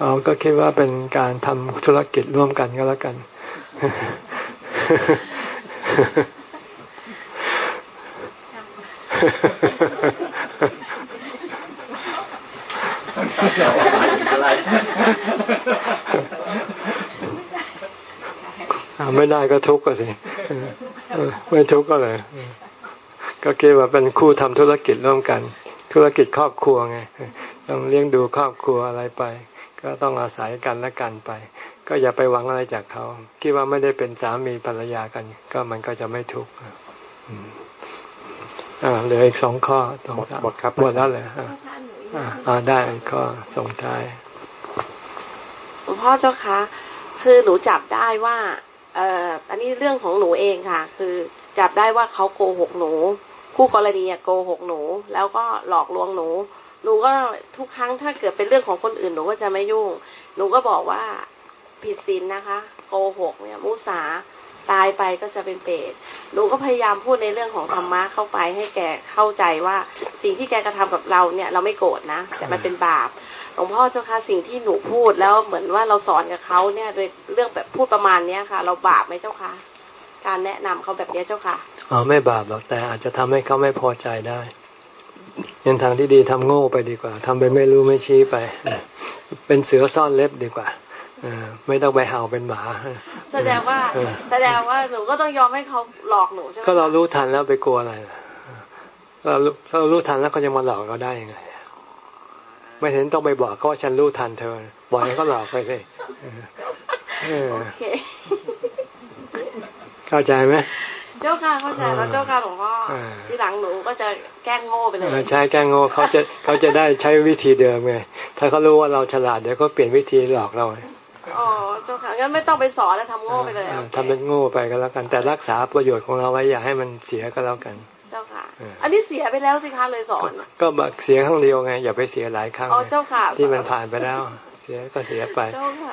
อ๋อก็คิดว่าเป็นการทำธุรกิจร่วมกันก็แล้วกัน ไม่ได้ก็ทุกข์ก็สิไม่ทุกข์ก็เลย ก็คิดว่าเป็นคู่ทำธุรกิจร่วมกัน ธุรกิจครอบครัวไงต้องเลี้ยงดูครอบครัวอะไรไป ก็ต้องอาศัยกันและกันไป ก็อย่าไปหวังอะไรจากเขาคิดว่าไม่ได้เป็นสามีภรรยากัน ก็มันก็จะไม่ทุกข์อ่าเหลืออีกสองข้อหมดหมดครับหมดแล้วเลยอ่าได้ข้อส่งท้ายหลวงพ่อเจ้าคะ คือหนูจับได้ว่า เอ่ออันนี้เรื่องของหนูเองค่ะ คือ จับได้ว่าเขาโกหกหนู คู่กรณีโกหกหนู แล้วก็หลอกลวงหนูหนูก็ทุกครั้งถ้าเกิดเป็นเรื่องของคนอื่นหนูก็จะไม่ยุ่ง หนูก็บอกว่าผิดศีลนะคะ โกหกเนี่ยมุสาตายไปก็จะเป็นเปรตหนูก็พยายามพูดในเรื่องของธรรมะเข้าไปให้แกเข้าใจว่าสิ่งที่แกกระทำกับเราเนี่ยเราไม่โกรธนะ แต่มันเป็นบาปหลวงพ่อเจ้าค่ะสิ่งที่หนูพูดแล้วเหมือนว่าเราสอนกับเขาเนี่ยโดยเรื่องแบบพูดประมาณเนี้ยค่ะ เราบาปไหมเจ้าค่ะ การแนะนำเขาแบบนี้เจ้าค่ะอ๋อไม่บาปหรอกแต่อาจจะทำให้เขาไม่พอใจได้ยันทางที่ดีทำโง่ไปดีกว่าทำไปไม่รู้ไม่ชี้ไป เป็นเสือซ่อนเล็บดีกว่าไม่ต้องไปเห่าเป็นหมา แสดงว่า แสดงว่าหนูก็ต้องยอมให้เขาหลอกหนูใช่ไหมก็เรารู้ทันแล้วไปกลัวอะไรเราเรารู้ทันแล้วเขาจะมาหลอกเราได้ยังไง ไม่เห็นต้องไปบอกก็ฉันรู้ทันเธอ บอกให้เขาหลอกไปเลยเข้าใจไหมเจ้าค่ะเข้าใจแล้วเจ้าค่ะหลวงพ่อที่หลังหนูก็จะแกล้งโง่ไปเลยใช่แกล้งโง่เขาจะเขาจะได้ใช้วิธีเดิมไงถ้าเขารู้ว่าเราฉลาดเดี๋ยวก็เปลี่ยนวิธีหลอกเราอ๋อเจ้าค่ะงั้นไม่ต้องไปสอนแล้วทำโง่ไปเลยทำเป็นโง่ไปก็แล้วกัน แต่รักษาประโยชน์ของเราไว้อย่าให้มันเสียก็แล้วกันเจ้าค่ะ อันนี้เสียไปแล้วสิคะเลยสอน ก็บักเสียครั้งเดียวไง อย่าไปเสียหลายครั้งอ๋อเจ้าค่ะที่มันผ่านไปแล้ว เสียก็เสียไปเจ้าค่ะ